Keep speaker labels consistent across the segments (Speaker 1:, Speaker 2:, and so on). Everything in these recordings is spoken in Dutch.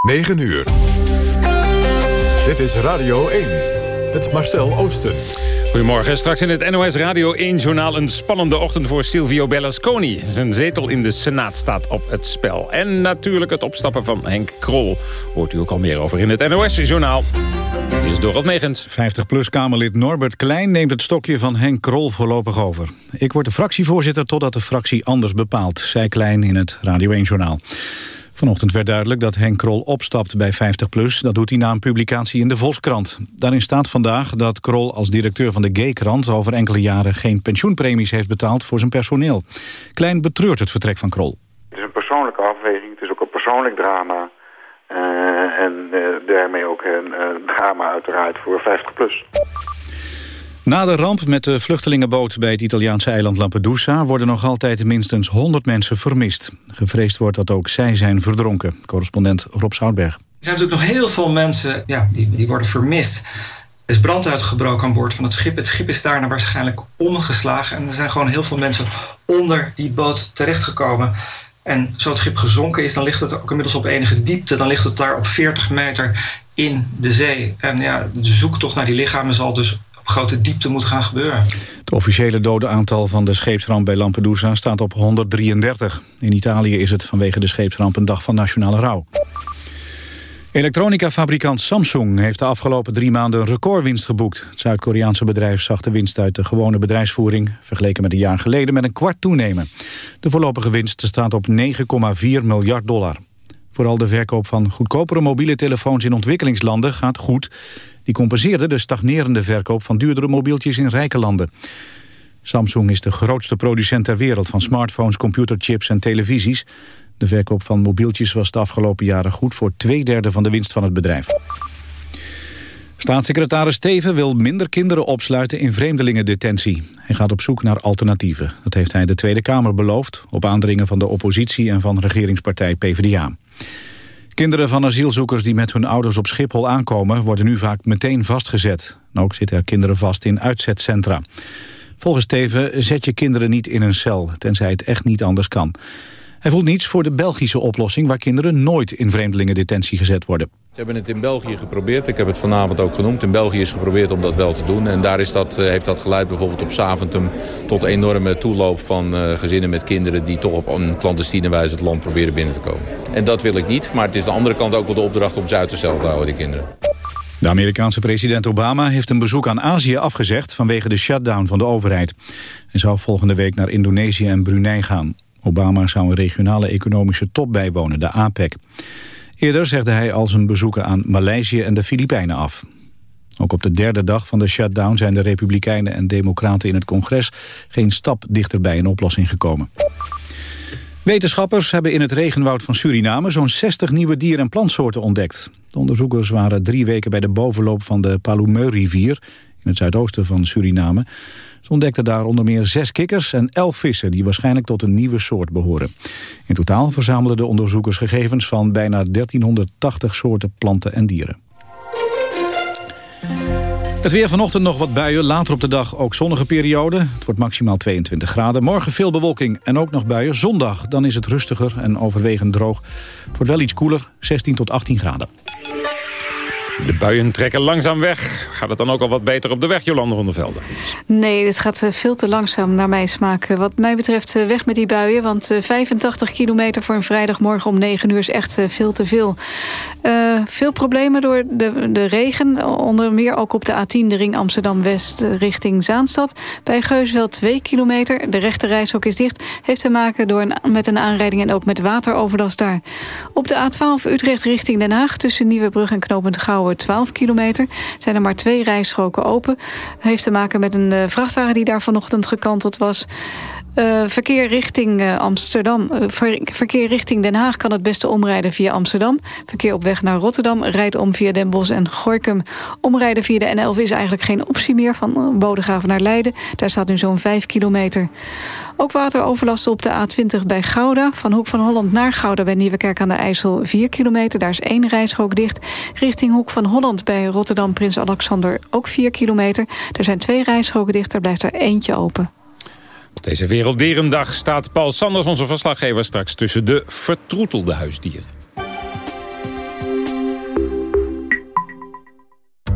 Speaker 1: 9 uur. Dit is Radio 1. Het Marcel Oosten.
Speaker 2: Goedemorgen. Straks in het NOS Radio 1-journaal een spannende ochtend voor Silvio Berlusconi. Zijn zetel in de Senaat staat op het spel. En natuurlijk het opstappen van Henk Krol. Hoort u ook al meer over in het NOS-journaal. Hier is Dorot Megens.
Speaker 3: 50PLUS-Kamerlid Norbert Klein neemt het stokje van Henk Krol voorlopig over. Ik word de fractievoorzitter totdat de fractie anders bepaalt, zei Klein in het Radio 1-journaal. Vanochtend werd duidelijk dat Henk Krol opstapt bij 50PLUS. Dat doet hij na een publicatie in de Volkskrant. Daarin staat vandaag dat Krol als directeur van de G-krant... over enkele jaren geen pensioenpremies heeft betaald voor zijn personeel. Klein betreurt het vertrek van Krol.
Speaker 4: Het is een persoonlijke afweging, het is ook een persoonlijk drama... Uh, en uh, daarmee ook een uh, drama uiteraard voor 50PLUS.
Speaker 3: Na de ramp met de vluchtelingenboot bij het Italiaanse eiland Lampedusa... worden nog altijd minstens 100 mensen vermist. Gevreesd wordt dat ook zij zijn verdronken. Correspondent Rob Zoutberg. Er
Speaker 5: zijn natuurlijk nog heel veel mensen ja, die, die worden vermist. Er is brand uitgebroken aan boord van het schip. Het schip is daarna waarschijnlijk omgeslagen. En er zijn gewoon heel veel mensen onder die boot terechtgekomen. En zo het schip gezonken is, dan ligt het ook inmiddels op enige diepte. Dan ligt het daar op 40 meter in de zee. En ja, de zoektocht naar die lichamen zal dus grote diepte moet gaan gebeuren.
Speaker 3: Het officiële dodenaantal van de scheepsramp bij Lampedusa staat op 133. In Italië is het vanwege de scheepsramp een dag van nationale rouw. Elektronica-fabrikant Samsung heeft de afgelopen drie maanden een recordwinst geboekt. Het Zuid-Koreaanse bedrijf zag de winst uit de gewone bedrijfsvoering... vergeleken met een jaar geleden met een kwart toenemen. De voorlopige winst staat op 9,4 miljard dollar. Vooral de verkoop van goedkopere mobiele telefoons in ontwikkelingslanden gaat goed. Die compenseerde de stagnerende verkoop van duurdere mobieltjes in rijke landen. Samsung is de grootste producent ter wereld van smartphones, computerchips en televisies. De verkoop van mobieltjes was de afgelopen jaren goed voor twee derde van de winst van het bedrijf. Staatssecretaris Steven wil minder kinderen opsluiten in vreemdelingendetentie. Hij gaat op zoek naar alternatieven. Dat heeft hij de Tweede Kamer beloofd... op aandringen van de oppositie en van regeringspartij PvdA. Kinderen van asielzoekers die met hun ouders op Schiphol aankomen... worden nu vaak meteen vastgezet. En ook zitten er kinderen vast in uitzetcentra. Volgens Steven zet je kinderen niet in een cel... tenzij het echt niet anders kan. Hij voelt niets voor de Belgische oplossing... waar kinderen nooit in vreemdelingendetentie gezet worden.
Speaker 6: Ze hebben het in België geprobeerd. Ik heb het vanavond ook genoemd. In België is geprobeerd om dat wel te doen. En daar is dat, heeft dat geleid bijvoorbeeld op Saventum... tot enorme toeloop van uh, gezinnen met kinderen... die toch op een clandestine wijze het land proberen binnen te komen. En dat wil ik niet. Maar het is aan de andere kant ook wel de opdracht om ze uit de cel te houden, die kinderen.
Speaker 3: De Amerikaanse president Obama heeft een bezoek aan Azië afgezegd... vanwege de shutdown van de overheid. Hij zou volgende week naar Indonesië en Brunei gaan. Obama zou een regionale economische top bijwonen, de APEC. Eerder zegde hij al zijn bezoeken aan Maleisië en de Filipijnen af. Ook op de derde dag van de shutdown zijn de Republikeinen en Democraten in het congres geen stap dichter bij een oplossing gekomen. Wetenschappers hebben in het regenwoud van Suriname zo'n 60 nieuwe dier- en plantsoorten ontdekt. De onderzoekers waren drie weken bij de bovenloop van de Palumeu-rivier in het zuidoosten van Suriname. Ze ontdekten daar onder meer zes kikkers en elf vissen... die waarschijnlijk tot een nieuwe soort behoren. In totaal verzamelden de onderzoekers gegevens van bijna 1380 soorten planten en dieren. Het weer vanochtend nog wat buien, later op de dag ook zonnige periode. Het wordt maximaal 22 graden. Morgen veel bewolking en ook nog buien. Zondag dan is het rustiger en overwegend droog. Het wordt wel iets koeler, 16 tot 18 graden.
Speaker 2: De buien trekken langzaam weg. Gaat het dan ook al wat beter op de weg, Jolande van der Velde?
Speaker 7: Nee, het gaat eh, veel te langzaam naar mijn smaak. Wat mij betreft eh, weg met die buien. Want 85 eh, kilometer voor een vrijdagmorgen om 9 uur is echt veel te veel. Veel problemen door de, de regen. Onder meer ook op de A10, de ring Amsterdam-West richting Zaanstad. Bij Geusveld 2 kilometer. De rechte reishok is dicht. Heeft te maken door met een aanrijding en ook met wateroverlast daar. Op de A12 Utrecht richting Den Haag... tussen Nieuwebrug en Knopend Gouwen 12 kilometer. Zijn er maar twee rijstroken open. Heeft te maken met een uh, vrachtwagen die daar vanochtend gekanteld was. Uh, verkeer richting uh, Amsterdam, ver, verkeer richting Den Haag kan het beste omrijden via Amsterdam. Verkeer op weg naar Rotterdam rijdt om via Den Bosch en Gorkum. Omrijden via de N11 is eigenlijk geen optie meer van Bodegraven naar Leiden. Daar staat nu zo'n 5 kilometer. Ook wateroverlast op de A20 bij Gouda. Van Hoek van Holland naar Gouda bij Nieuwekerk aan de IJssel 4 kilometer. Daar is één reisrook dicht. Richting Hoek van Holland bij Rotterdam Prins Alexander ook 4 kilometer. Er zijn twee reisroken dicht, er blijft er eentje open.
Speaker 2: Op deze Werelddierendag staat Paul Sanders, onze verslaggever, straks tussen de vertroetelde huisdieren.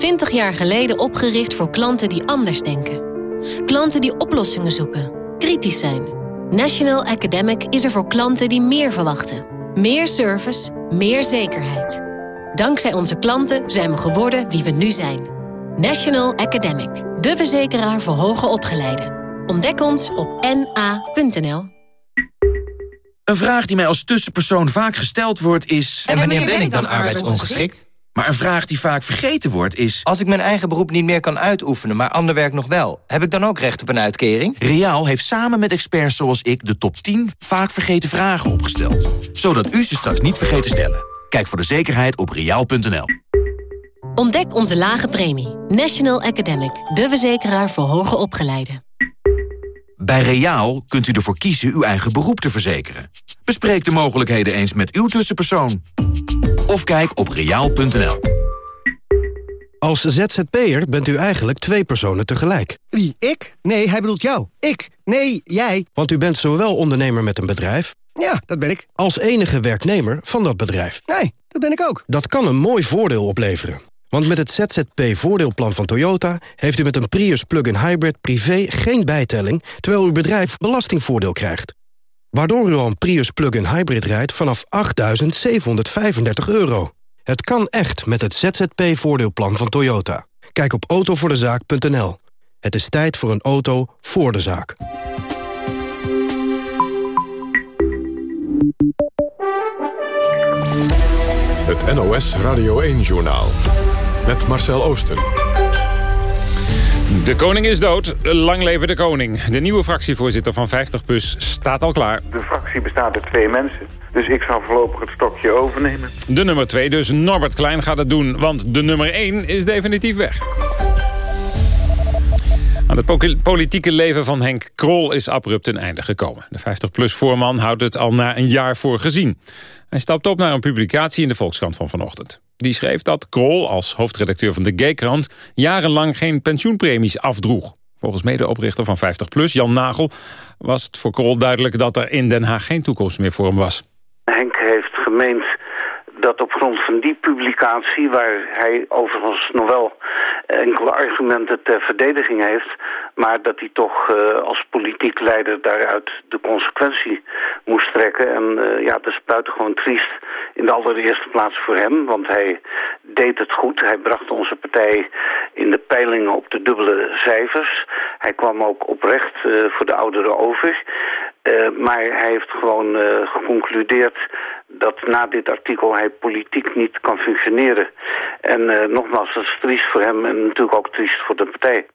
Speaker 8: 20 jaar geleden opgericht voor klanten die anders denken. Klanten die oplossingen zoeken, kritisch zijn. National Academic is er voor klanten die meer verwachten. Meer service, meer zekerheid. Dankzij onze klanten zijn we geworden wie we nu zijn. National Academic, de verzekeraar voor hoger opgeleiden. Ontdek ons op na.nl.
Speaker 9: Een vraag die mij als tussenpersoon vaak gesteld wordt is...
Speaker 10: En wanneer ben ik dan arbeidsongeschikt?
Speaker 9: Maar een vraag die vaak vergeten wordt is...
Speaker 10: Als ik mijn eigen beroep niet meer kan uitoefenen, maar ander werk nog wel... heb ik dan ook recht op een uitkering?
Speaker 9: Riaal heeft samen met experts zoals ik de top 10 vaak vergeten vragen opgesteld. Zodat u ze straks niet vergeet te stellen. Kijk voor de zekerheid op riaal.nl.
Speaker 8: Ontdek onze lage premie. National Academic, de verzekeraar voor hoger opgeleiden.
Speaker 9: Bij Reaal kunt u ervoor kiezen uw eigen beroep te verzekeren. Bespreek de mogelijkheden eens met uw tussenpersoon. Of kijk op reaal.nl.
Speaker 11: Als ZZP'er bent u eigenlijk twee personen tegelijk.
Speaker 12: Wie, ik? Nee, hij bedoelt jou. Ik? Nee, jij.
Speaker 11: Want u bent zowel ondernemer met een bedrijf...
Speaker 12: Ja, dat ben ik.
Speaker 11: ...als enige werknemer van dat bedrijf.
Speaker 12: Nee, dat ben ik ook.
Speaker 11: Dat kan een mooi voordeel opleveren. Want met het ZZP-voordeelplan van Toyota... heeft u met een Prius plug-in hybrid privé geen bijtelling... terwijl uw bedrijf belastingvoordeel krijgt. Waardoor u al een Prius plug-in hybrid rijdt vanaf 8.735 euro. Het kan echt met het ZZP-voordeelplan van Toyota. Kijk op autovoordezaak.nl. Het is tijd voor een auto voor de zaak.
Speaker 1: Het NOS Radio 1-journaal. Met Marcel Oosten.
Speaker 2: De koning is dood. Lang leven de koning. De nieuwe fractievoorzitter van 50PLUS staat al klaar.
Speaker 4: De fractie bestaat uit twee mensen. Dus ik zal voorlopig het stokje overnemen.
Speaker 2: De nummer 2, dus Norbert Klein, gaat het doen. Want de nummer 1 is definitief weg. Aan het politieke leven van Henk Krol is abrupt ten einde gekomen. De 50PLUS-voorman houdt het al na een jaar voor gezien. Hij stapt op naar een publicatie in de Volkskrant van vanochtend. Die schreef dat Krol, als hoofdredacteur van de Gaykrant... jarenlang geen pensioenpremies afdroeg. Volgens medeoprichter van 50PLUS, Jan Nagel... was het voor Krol duidelijk dat er in Den Haag geen toekomst meer voor hem was.
Speaker 13: Henk heeft gemeend dat op grond van die publicatie, waar hij overigens nog wel enkele argumenten ter verdediging heeft, maar dat hij toch uh, als politiek leider daaruit de consequentie moest trekken. En uh, ja, dat is buitengewoon triest in de allereerste plaats voor hem, want hij deed het goed. Hij bracht onze partij in de peilingen op de dubbele cijfers. Hij kwam ook oprecht uh, voor de ouderen over. Maar hij heeft gewoon geconcludeerd dat na dit artikel hij politiek niet kan functioneren. En uh, nogmaals, dat is triest voor hem en natuurlijk ook triest voor de partij.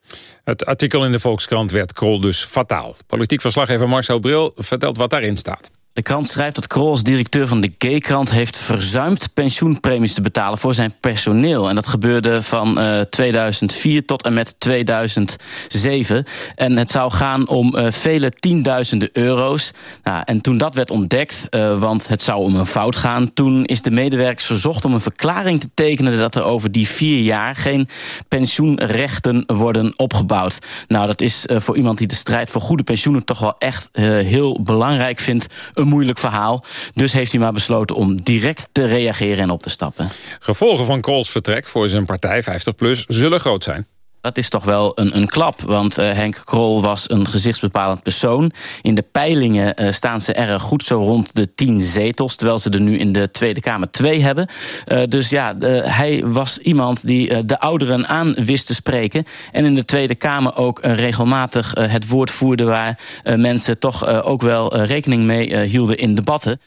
Speaker 2: Het artikel in de Volkskrant werd Krol dus fataal. Politiek verslaggever Marcel Bril vertelt wat daarin staat.
Speaker 14: De krant schrijft dat Krol als directeur van de Gaykrant heeft verzuimd pensioenpremies te betalen voor zijn personeel. En dat gebeurde van uh, 2004 tot en met 2007. En het zou gaan om uh, vele tienduizenden euro's. Nou, en toen dat werd ontdekt, uh, want het zou om een fout gaan... toen is de medewerkers verzocht om een verklaring te tekenen... dat er over die vier jaar geen pensioenrechten worden opgebouwd. Nou, dat is voor iemand die de strijd voor goede pensioenen... toch wel echt heel belangrijk vindt moeilijk verhaal. Dus heeft hij maar besloten om direct te reageren en op te stappen.
Speaker 2: Gevolgen van Krols vertrek voor zijn partij 50PLUS zullen groot zijn.
Speaker 14: Dat is toch wel een, een klap, want uh, Henk Krol was een gezichtsbepalend persoon. In de peilingen uh, staan ze erg goed zo rond de tien zetels... terwijl ze er nu in de Tweede Kamer twee hebben. Uh, dus ja, hij was iemand die de ouderen aan wist te spreken... en in de Tweede Kamer ook regelmatig het woord voerde... waar mensen toch ook wel rekening mee hielden in debatten.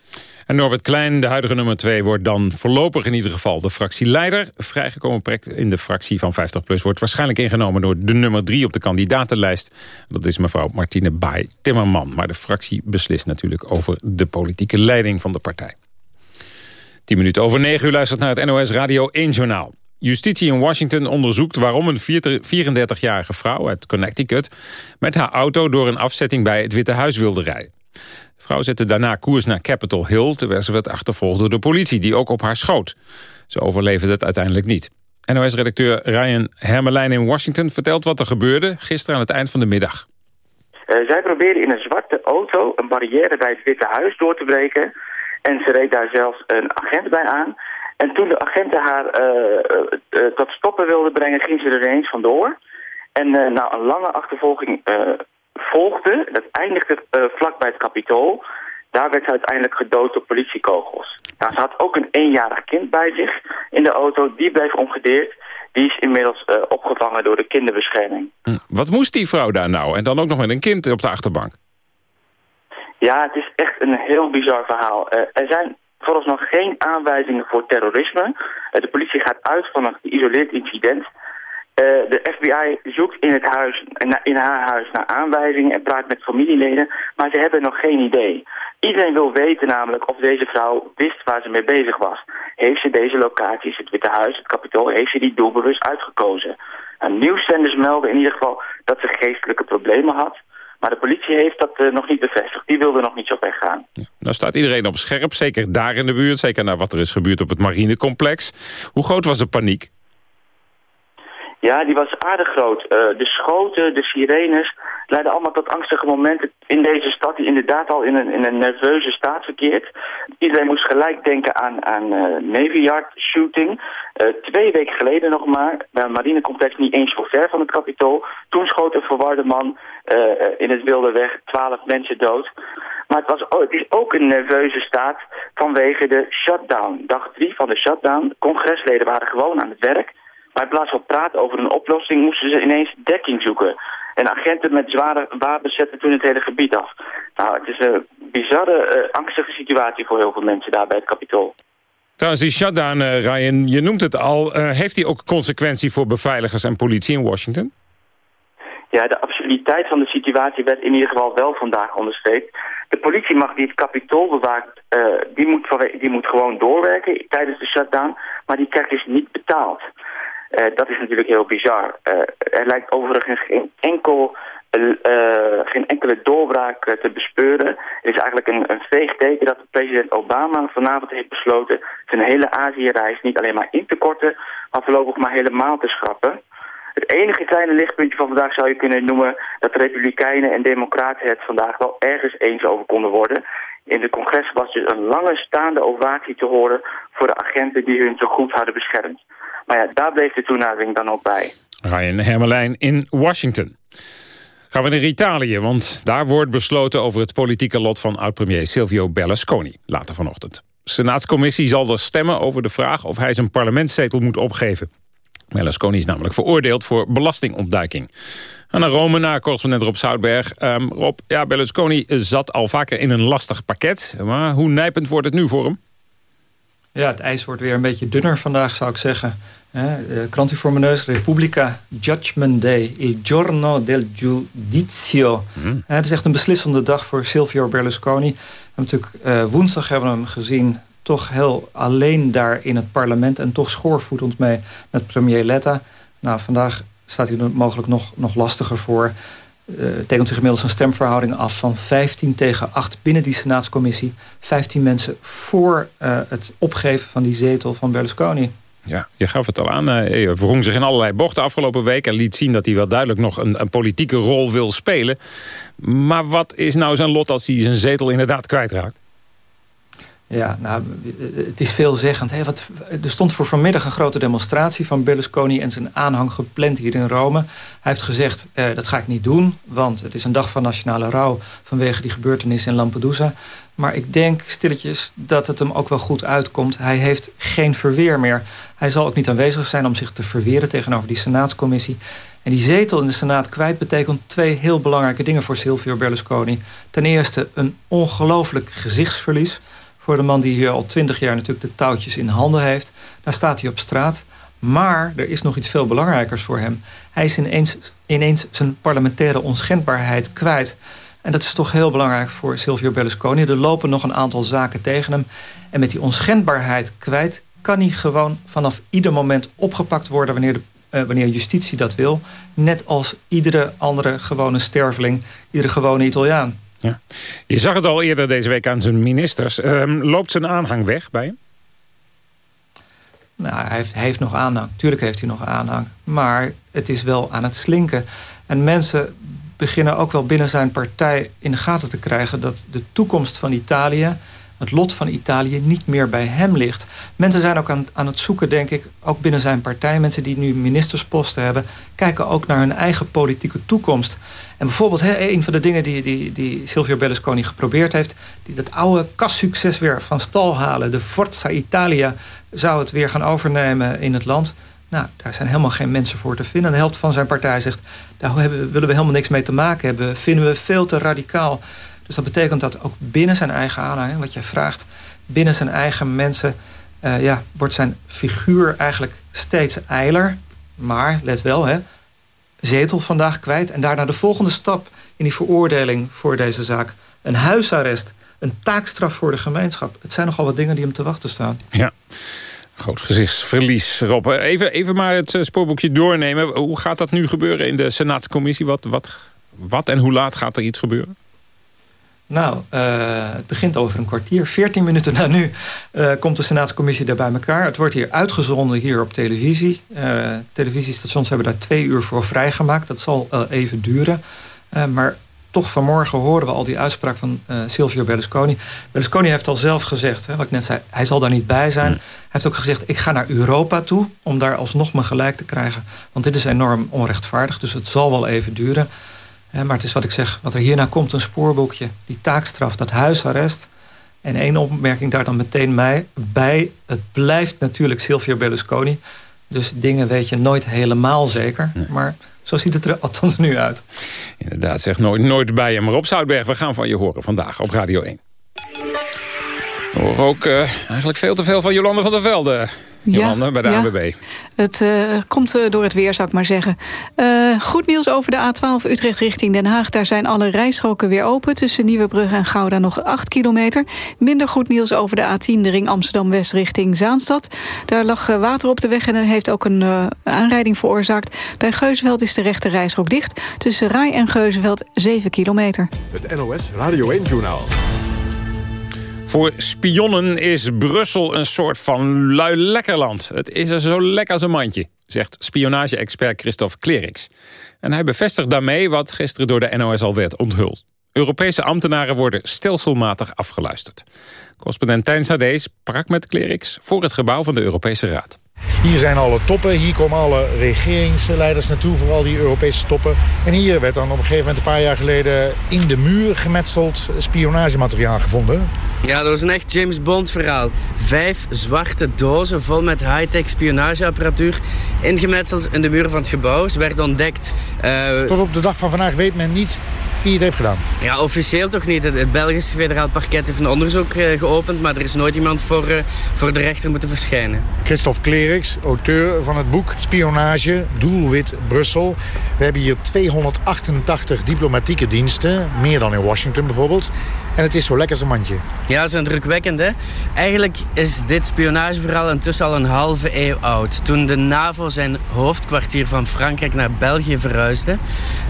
Speaker 2: En Norbert Klein, de huidige nummer 2, wordt dan voorlopig in ieder geval de fractieleider. Vrijgekomen project in de fractie van 50PLUS wordt waarschijnlijk ingenomen door de nummer 3 op de kandidatenlijst. Dat is mevrouw Martine Baai Timmerman. Maar de fractie beslist natuurlijk over de politieke leiding van de partij. 10 minuten over 9 uur luistert naar het NOS Radio 1 Journaal. Justitie in Washington onderzoekt waarom een 34-jarige vrouw uit Connecticut... met haar auto door een afzetting bij het Witte Huis wilde rijden. Vrouw zette daarna koers naar Capitol Hill... terwijl ze werd achtervolgd door de politie, die ook op haar schoot. Ze overleefde het uiteindelijk niet. NOS-redacteur Ryan Hermelijn in Washington vertelt wat er gebeurde... gisteren aan het eind van de middag.
Speaker 15: Uh, zij probeerde in een zwarte auto een barrière bij het Witte Huis door te breken... en ze reed daar zelfs een agent bij aan... En toen de agenten haar uh, uh, tot stoppen wilden brengen, ging ze er ineens vandoor. En nou, een lange achtervolging volgde. Dat eindigde vlak bij het kapitool. Daar werd ze uiteindelijk gedood door politiekogels. Nou, ze had ook een eenjarig kind bij zich in de auto. Die bleef ongedeerd. Die is inmiddels opgevangen door de kinderbescherming.
Speaker 2: Hm. Wat moest die vrouw daar nou? En dan ook nog met een kind op de achterbank.
Speaker 15: Ja, het is echt een heel bizar verhaal. er zijn vooralsnog geen aanwijzingen voor terrorisme. Uh, de politie gaat uit van een geïsoleerd incident. Uh, de FBI zoekt in, het huis, in haar huis naar aanwijzingen en praat met familieleden, maar ze hebben nog geen idee. Iedereen wil weten namelijk of deze vrouw wist waar ze mee bezig was. Heeft ze deze locaties, het Witte Huis, het Capitool, heeft ze die doelbewust uitgekozen? Nou, nieuwszenders melden in ieder geval dat ze geestelijke problemen had. Maar de politie heeft dat uh, nog niet bevestigd. Die wilde nog niet zo ver gaan.
Speaker 2: nou staat iedereen op scherp, zeker daar in de buurt. Zeker naar wat er is gebeurd op het marinecomplex. Hoe groot was de paniek?
Speaker 15: Ja, die was aardig groot. Uh, de schoten, de sirenes leidden allemaal tot angstige momenten in deze stad... die inderdaad al in een, in een nerveuze staat verkeert. Iedereen moest gelijk denken aan, aan uh, Navy Yard shooting. Uh, twee weken geleden nog maar, bij een marinecomplex niet eens zo ver van het kapitool. Toen schoot een verwarde man in het wilde weg twaalf mensen dood. Maar het, was, het is ook een nerveuze staat vanwege de shutdown. Dag drie van de shutdown. Congresleden waren gewoon aan het werk... Maar in plaats van praten over een oplossing moesten ze ineens dekking zoeken. En agenten met zware wapens zetten toen het hele gebied af. Nou, het is een bizarre, uh, angstige situatie voor heel veel mensen daar bij het kapitool.
Speaker 2: Trouwens, die shutdown, uh, Ryan, je noemt het al. Uh, heeft die ook consequentie voor beveiligers en politie in Washington?
Speaker 15: Ja, de absurditeit van de situatie werd in ieder geval wel vandaag onderstreept. De politiemacht die het kapitool bewaakt, die, moet, die moet gewoon doorwerken tijdens de shutdown. Maar die krijgt dus niet betaald. Uh, dat is natuurlijk heel bizar. Uh, er lijkt overigens geen, enkel, uh, geen enkele doorbraak te bespeuren. Het is eigenlijk een, een veeg teken dat president Obama vanavond heeft besloten... zijn hele Azië-reis niet alleen maar in te korten... maar voorlopig maar helemaal te schrappen. Het enige kleine lichtpuntje van vandaag zou je kunnen noemen... dat de Republikeinen en Democraten het vandaag wel ergens eens over konden worden... In de congres was dus een lange staande ovatie te horen voor de agenten die hun zo goed hadden beschermd. Maar ja, daar bleef de toenadering dan ook bij.
Speaker 2: Ryan Hermelijn in Washington. Gaan we naar Italië, want daar wordt besloten over het politieke lot van oud-premier Silvio Berlusconi. Later vanochtend. De Senaatscommissie zal er stemmen over de vraag of hij zijn parlementszetel moet opgeven. Berlusconi is namelijk veroordeeld voor belastingontduiking. En naar Rome, naar correspondent Rob Zoutberg. Um, Rob, ja, Berlusconi zat al vaker in een lastig pakket. Maar hoe nijpend wordt het nu voor hem?
Speaker 5: Ja, het ijs wordt weer een beetje dunner vandaag, zou ik zeggen. Kranti voor mijn neus, Repubblica, Judgment Day, il giorno del giudizio. Mm. Het is echt een beslissende dag voor Silvio Berlusconi. We natuurlijk, uh, woensdag hebben we hem gezien toch heel alleen daar in het parlement... en toch schoorvoetend mee met premier Letta. Nou, vandaag staat hij er mogelijk nog, nog lastiger voor. Uh, tekent zich inmiddels een stemverhouding af van 15 tegen 8 binnen die senaatscommissie. 15 mensen voor uh, het opgeven van die zetel van Berlusconi.
Speaker 2: Ja, je gaf het al aan. Hij uh, verhong zich in allerlei bochten afgelopen week... en liet zien dat hij wel duidelijk nog een, een, politieke rol wil spelen. Maar wat is nou zijn lot als hij zijn zetel inderdaad kwijtraakt?
Speaker 5: Ja, nou, het is veelzeggend. Wat, er stond voor vanmiddag een grote demonstratie van Berlusconi en zijn aanhang gepland hier in Rome. Hij heeft gezegd, eh, dat ga ik niet doen, want het is een dag van nationale rouw vanwege die gebeurtenis in Lampedusa. Maar ik denk stilletjes dat het hem ook wel goed uitkomt. Hij heeft geen verweer meer. Hij zal ook niet aanwezig zijn om zich te verweren tegenover die senaatscommissie. En die zetel in de Senaat kwijt betekent twee heel belangrijke dingen voor Silvio Berlusconi. Ten eerste een ongelooflijk gezichtsverlies voor de man die hier al twintig jaar natuurlijk de touwtjes in handen heeft. Daar staat hij op straat. Maar er is nog iets veel belangrijkers voor hem. Hij is ineens, ineens zijn parlementaire onschendbaarheid kwijt. En dat is toch heel belangrijk voor Silvio Berlusconi. Er lopen nog een aantal zaken tegen hem. En met die onschendbaarheid kwijt kan hij gewoon vanaf ieder moment opgepakt worden... wanneer, de, uh, wanneer justitie dat wil. Net als iedere andere gewone sterveling, iedere gewone Italiaan.
Speaker 2: Ja. Je zag het al eerder deze week aan zijn ministers. Um, loopt zijn aanhang weg bij hem?
Speaker 5: Nou, hij heeft, hij heeft nog aanhang. Tuurlijk heeft hij nog aanhang. Maar het is wel aan het slinken. En mensen beginnen ook wel binnen zijn partij in de gaten te krijgen... dat de toekomst van Italië, het lot van Italië, niet meer bij hem ligt. Mensen zijn ook aan, aan het zoeken, denk ik, ook binnen zijn partij. Mensen die nu ministersposten hebben, kijken ook naar hun eigen politieke toekomst. En bijvoorbeeld een van de dingen die, die, die Silvio Berlusconi geprobeerd heeft... die dat oude kassucces weer van stal halen. De Forza Italia zou het weer gaan overnemen in het land... Nou, daar zijn helemaal geen mensen voor te vinden. De helft van zijn partij zegt, daar hebben, willen we helemaal niks mee te maken hebben. Vinden we veel te radicaal. Dus dat betekent dat ook binnen zijn eigen aanhang, wat jij vraagt... binnen zijn eigen mensen uh, ja, wordt zijn figuur eigenlijk steeds eiler. Maar, let wel, hè, zetel vandaag kwijt. En daarna de volgende stap in die veroordeling voor deze zaak. Een huisarrest, een taakstraf voor de gemeenschap. Het zijn nogal wat dingen die hem te wachten staan.
Speaker 2: Ja. Groot gezichtsverlies, Rob. Even, even maar het eh, spoorboekje doornemen. Hoe gaat dat nu gebeuren in de Senaatscommissie? Wat, wat, wat en hoe laat gaat er iets gebeuren?
Speaker 5: Nou, uh, het begint over een kwartier. 14 minuten na nu uh, komt de Senaatscommissie daar bij elkaar. Het wordt hier uitgezonden hier op televisie. Uh, televisiestations hebben daar twee uur voor vrijgemaakt. Dat zal even duren. maar toch vanmorgen horen we al die uitspraak van Silvio Berlusconi. Berlusconi heeft al zelf gezegd, hè, wat ik net zei, hij zal daar niet bij zijn. Hij heeft ook gezegd, ik ga naar Europa toe om daar alsnog mijn gelijk te krijgen. Want dit is enorm onrechtvaardig, dus het zal wel even duren. Maar het is wat ik zeg, wat er hierna komt, een spoorboekje. Die taakstraf, dat huisarrest. En één opmerking daar dan meteen mij bij. Het blijft natuurlijk Silvio Berlusconi. Dus dingen weet je nooit helemaal zeker. Nee. Maar zo ziet het er althans nu uit.
Speaker 2: Inderdaad, zeg nooit, nooit bij hem. Rob Zoutberg, we gaan van je horen vandaag op Radio 1. We horen ook uh, eigenlijk veel te veel van Jolande van der Velde. Jolande, ja, bij de ja.
Speaker 7: Het uh, komt uh, door het weer, zou ik maar zeggen. Uh, goed nieuws over de A12 Utrecht richting Den Haag. Daar zijn alle rijstroken weer open. Tussen Nieuwebrug en Gouda nog 8 kilometer. Minder goed nieuws over de A10, de ring Amsterdam-West richting Zaanstad. Daar lag water op de weg en dat heeft ook een aanrijding veroorzaakt. Bij Geuzenveld is de rechte rijstrook dicht. Tussen Rai en Geuzenveld 7 kilometer.
Speaker 1: Het NOS Radio 1-journaal.
Speaker 2: Voor spionnen is Brussel een soort van lui lekkerland. Het is er zo lekker als een mandje, zegt spionage-expert Christophe Kleriks. En hij bevestigt daarmee wat gisteren door de NOS al werd onthuld. Europese ambtenaren worden stelselmatig afgeluisterd. Correspondent Tijn Sade sprak met Kleriks voor het gebouw van de Europese Raad.
Speaker 16: Hier zijn alle toppen, hier komen alle regeringsleiders naartoe, vooral die Europese toppen. En hier werd dan op een gegeven moment een paar jaar geleden in de muur gemetseld spionagemateriaal gevonden.
Speaker 17: Ja, dat was een echt James Bond verhaal. Vijf zwarte dozen vol met high-tech spionageapparatuur ingemetseld in de muur van het gebouw. Ze werden ontdekt.
Speaker 16: Uh... Tot op de dag van vandaag weet men niet wie het heeft gedaan.
Speaker 17: Ja, officieel toch niet. Het, Belgische federaal parket heeft een onderzoek uh, geopend, maar er is nooit iemand voor, uh, voor de rechter moeten verschijnen.
Speaker 16: Christophe Kleriks, auteur van het boek Spionage, Doelwit Brussel. We hebben hier 288 diplomatieke diensten, meer dan in Washington bijvoorbeeld. En het is zo lekker als een mandje.
Speaker 17: Ja, dat is indrukwekkend, hè? Eigenlijk is dit spionageverhaal intussen al een halve eeuw oud. Toen de NAVO zijn hoofdkwartier van Frankrijk naar België verhuisde...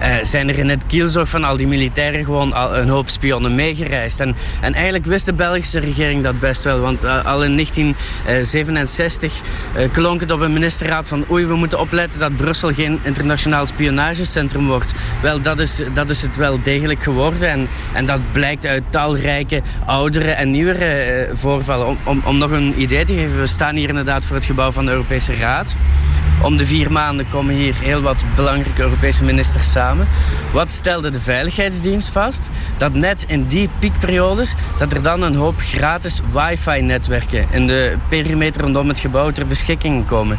Speaker 17: Uh, zijn er in het kielzog van al die militairen gewoon al een hoop spionnen meegereisd. En, en eigenlijk wist de Belgische regering dat best wel. Want uh, al in 1967 uh, klonk het op een ministerraad van... oei, we moeten opletten dat Brussel geen internationaal spionagecentrum wordt. Wel, dat is, dat is het wel degelijk geworden. En, en dat blijkt uit talrijke oudere en nieuwere uh, voorvallen. Om, om, om nog een idee te geven, we staan hier inderdaad voor het gebouw van de Europese Raad. Om de vier maanden komen hier heel wat belangrijke Europese ministers samen. Wat stelde de Veiligheidsdienst vast? Dat net in die piekperiodes, dat er dan een hoop gratis wifi-netwerken in de perimeter rondom het gebouw ter beschikking komen.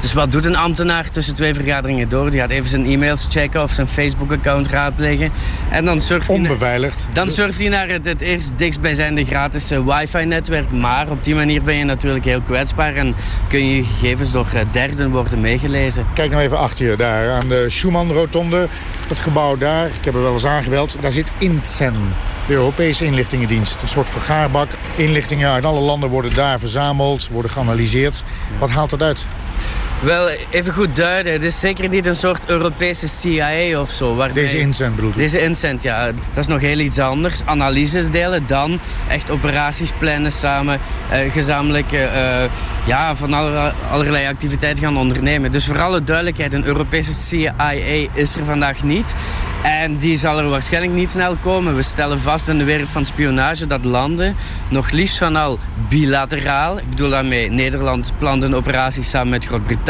Speaker 17: Dus wat doet een ambtenaar tussen twee vergaderingen door? Die gaat even zijn e-mails checken of zijn Facebook-account raadplegen. En dan surft hij...
Speaker 16: Onbeveiligd.
Speaker 17: Dan surft hij naar het, het eerst dichtstbijzijnde gratis uh, wifi-netwerk. Maar op die manier ben je natuurlijk heel kwetsbaar en kun je gegevens door uh, derden worden meegelezen.
Speaker 16: Kijk nou even achter je, daar aan de Schumann-rotonde. Het gebouw daar. Ik heb er wel eens aangebeld. Daar zit INTCEN, de Europese inlichtingendienst. Een soort vergaarbak. Inlichtingen uit alle landen worden daar verzameld, worden geanalyseerd. Wat haalt dat uit?
Speaker 17: Wel, even goed duiden. Het is zeker niet een soort Europese CIA of zo. Waarbij...
Speaker 16: Deze incent bedoelt u?
Speaker 17: Deze incent, ja. Dat is nog heel iets anders. Analyses delen, dan echt operaties plannen samen. Uh, gezamenlijk uh, ja, van aller, allerlei activiteiten gaan ondernemen. Dus voor alle duidelijkheid, een Europese CIA is er vandaag niet. En die zal er waarschijnlijk niet snel komen. We stellen vast in de wereld van spionage dat landen nog liefst van al bilateraal... ik bedoel daarmee Nederland plant een operatie samen met Groot-Brittannië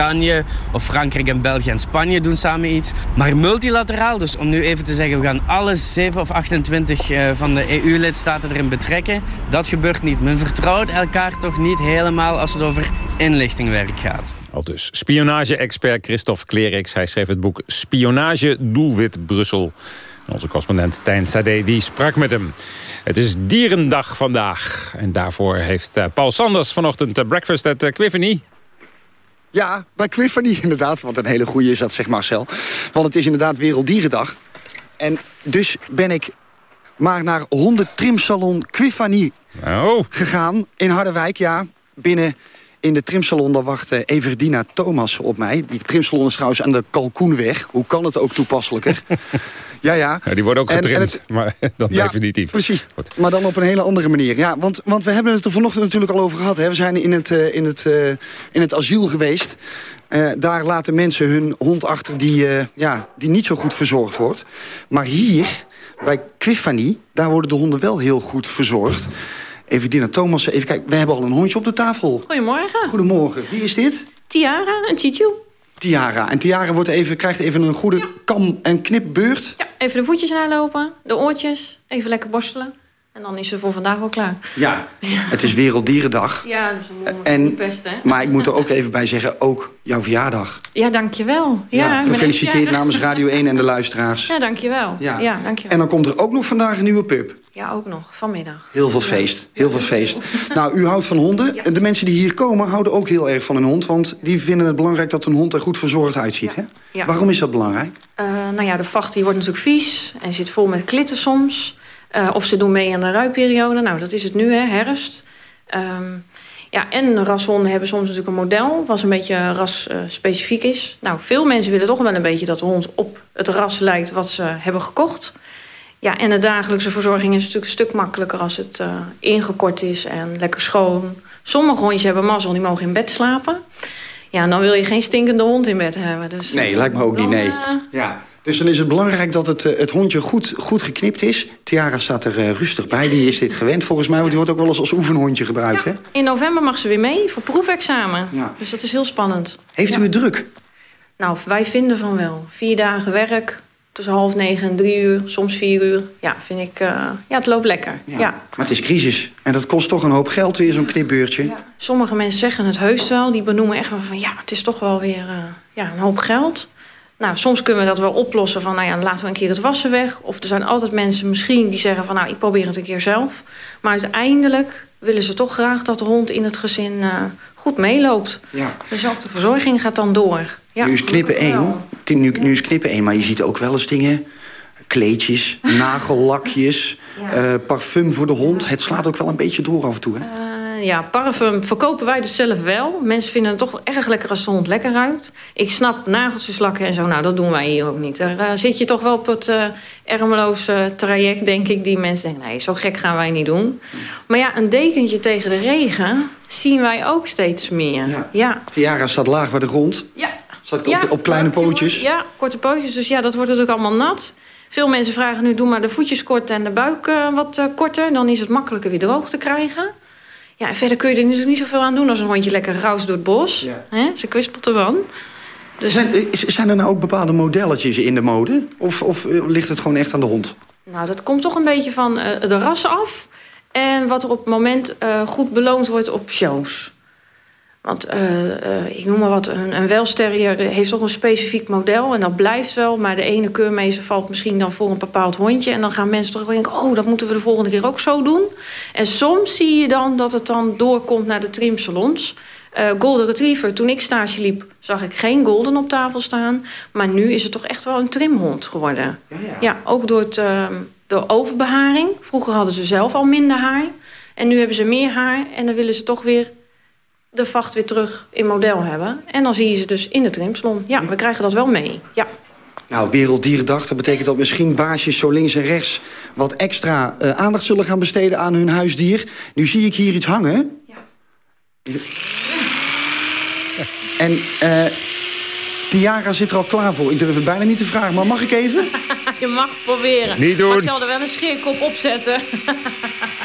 Speaker 17: of Frankrijk en België en Spanje doen samen iets. Maar multilateraal, dus om nu even te zeggen... we gaan alle 7 of 28 uh, van de EU-lidstaten erin betrekken. Dat gebeurt niet. Men vertrouwt elkaar toch niet helemaal als het over inlichtingwerk gaat.
Speaker 2: Al dus spionage-expert Christophe Kleriks. Hij schreef het boek Spionage Doelwit Brussel. Onze correspondent Tijn Sade die sprak met hem. Het is Dierendag vandaag. En daarvoor heeft uh, Paul Sanders vanochtend uh, breakfast at Quiffany.
Speaker 18: Ja, bij Quiffany inderdaad. Want een hele goede is dat, zegt Marcel. Want het is inderdaad Werelddierendag. En dus ben ik maar naar hondentrimsalon Quiffany
Speaker 2: oh.
Speaker 18: gegaan in Harderwijk. Ja, binnen in de trimsalon daar wacht Everdina Thomas op mij. Die trimsalon is trouwens aan de Kalkoenweg. Hoe kan het ook toepasselijker? Ja, ja.
Speaker 2: ja. Die worden ook getrimd, maar dan ja, definitief.
Speaker 18: precies. Maar dan op een hele andere manier. Ja, want, want we hebben het er vanochtend natuurlijk al over gehad. Hè. We zijn in het, uh, in het, uh, in het asiel geweest. Uh, daar laten mensen hun hond achter die, ja, die niet zo goed verzorgd wordt. Maar hier, bij Quiffany, daar worden de honden wel heel goed verzorgd. Even Dina Thomas, even kijken. We hebben al een hondje op de tafel.
Speaker 19: Goedemorgen.
Speaker 18: Goedemorgen. Wie is dit?
Speaker 19: Tiara, een Chichu.
Speaker 18: Tiara. En Tiara wordt even, krijgt even een goede ja. kam- en knipbeurt.
Speaker 19: Ja, even de voetjes nalopen, de oortjes, even lekker borstelen. En dan is ze voor vandaag wel klaar.
Speaker 18: Ja, ja. het is Werelddierendag.
Speaker 19: Ja, dat is
Speaker 18: en,
Speaker 19: best, hè?
Speaker 18: Maar ik moet er ook even bij zeggen, ook jouw verjaardag.
Speaker 19: Ja, dankjewel. Ja,
Speaker 18: ja, gefeliciteerd namens Radio 1 en de luisteraars.
Speaker 19: Ja, dankjewel. Ja. ja, dankjewel.
Speaker 18: En dan komt er ook nog vandaag een nieuwe pup.
Speaker 19: Ja, ook nog, vanmiddag.
Speaker 18: Heel veel feest, heel veel feest. Nou, u houdt van honden. De mensen die hier komen houden ook heel erg van een hond... want die vinden het belangrijk dat een hond er goed verzorgd uitziet. Hè? Waarom is dat belangrijk?
Speaker 19: Uh, nou ja, de vacht die wordt natuurlijk vies en zit vol met klitten soms... Uh, of ze doen mee aan de ruiperiode. Nou, dat is het nu, hè, herfst. Um, ja, en rashonden hebben soms natuurlijk een model... wat een beetje rasspecifiek uh, is. Nou, veel mensen willen toch wel een beetje dat de hond op het ras lijkt... wat ze hebben gekocht. Ja, en de dagelijkse verzorging is natuurlijk een stuk makkelijker... als het uh, ingekort is en lekker schoon. Sommige hondjes hebben mazzel, die mogen in bed slapen. Ja, en dan wil je geen stinkende hond in bed hebben. Dus
Speaker 18: nee, lijkt me ook niet, nee. Ja. Dus dan is het belangrijk dat het, het hondje goed, goed geknipt is. Tiara staat er uh, rustig bij, die is dit gewend volgens mij. Want die wordt ook wel eens als oefenhondje gebruikt,
Speaker 19: ja,
Speaker 18: hè?
Speaker 19: In november mag ze weer mee voor proefexamen. Ja. Dus dat is heel spannend.
Speaker 18: Heeft
Speaker 19: ja.
Speaker 18: u het druk?
Speaker 19: Nou, wij vinden van wel. Vier dagen werk, tussen half negen en drie uur, soms vier uur. Ja, vind ik, uh, ja, het loopt lekker. Ja. ja.
Speaker 18: Maar het is crisis. En dat kost toch een hoop geld weer, zo'n knipbeurtje. Ja.
Speaker 19: Sommige mensen zeggen het heus wel. Die benoemen echt wel van, ja, het is toch wel weer uh, ja, een hoop geld. Nou, soms kunnen we dat wel oplossen van, nou ja, laten we een keer het wassen weg. Of er zijn altijd mensen misschien die zeggen van, nou, ik probeer het een keer zelf. Maar uiteindelijk willen ze toch graag dat de hond in het gezin uh, goed meeloopt. Ja. Dus ook de verzorging gaat dan door. Ja,
Speaker 18: nu is knippen één. Nu, nu is knippen één, maar je ziet ook wel eens dingen... kleedjes, nagellakjes, ja. uh, parfum voor de hond. Het slaat ook wel een beetje door af en toe, hè?
Speaker 19: Uh, ja, parfum verkopen wij dus zelf wel. Mensen vinden het toch erg lekker als de hond lekker ruikt. Ik snap nageltjes lakken en zo, nou, dat doen wij hier ook niet. Daar uh, zit je toch wel op het ermeloos traject, denk ik. Die mensen denken, nee, zo gek gaan wij niet doen. Maar ja, een dekentje tegen de regen zien wij ook steeds meer. Ja. ja.
Speaker 18: Tiara staat laag bij de grond.
Speaker 19: Ja.
Speaker 18: Zat ja, op, op, kleine pootjes?
Speaker 19: Ja, korte pootjes. Dus ja, dat wordt natuurlijk allemaal nat. Veel mensen vragen nu, doe maar de voetjes kort en de buik uh, wat uh, korter. Dan is het makkelijker weer droog te krijgen. Ja, en verder kun je er natuurlijk niet zoveel aan doen als een hondje lekker raus door het bos. Ja. He, ze kwispelt ervan.
Speaker 18: Dus... Zijn, zijn er nou ook bepaalde modelletjes in de mode? Of, of ligt het gewoon echt aan de hond?
Speaker 19: Nou, dat komt toch een beetje van uh, de ras af. En wat er op het moment goed beloond wordt op shows. Want uh, uh, ik noem maar wat, een, een welsterrier heeft toch een specifiek model. En dat blijft wel, maar de ene keurmeester valt misschien dan voor een bepaald hondje. En dan gaan mensen toch denken, oh, dat moeten we de volgende keer ook zo doen. En soms zie je dan dat het dan doorkomt naar de trimsalons. Uh, Golden Retriever, toen ik stage liep, zag ik geen Golden op tafel staan. Maar nu is het toch echt wel een trimhond geworden. Ja, ja. ja ook door het, uh, de overbeharing. Vroeger hadden ze zelf al minder haar. En nu hebben ze meer haar. En dan willen ze toch weer de vacht weer terug in model hebben. En dan zie je ze dus in de trimsalon. Ja, we krijgen dat wel mee. Ja.
Speaker 18: Nou, Werelddierendag, dat betekent dat misschien baasjes zo links en rechts... wat extra uh, aandacht zullen gaan besteden aan hun huisdier. Nu zie ik hier iets hangen. Ja. En uh, Tiara zit er al klaar voor. Ik durf het bijna niet te vragen, maar mag ik even?
Speaker 19: Je mag proberen.
Speaker 2: Niet doen. Maar
Speaker 19: ik zal er wel een scheerkop op zetten.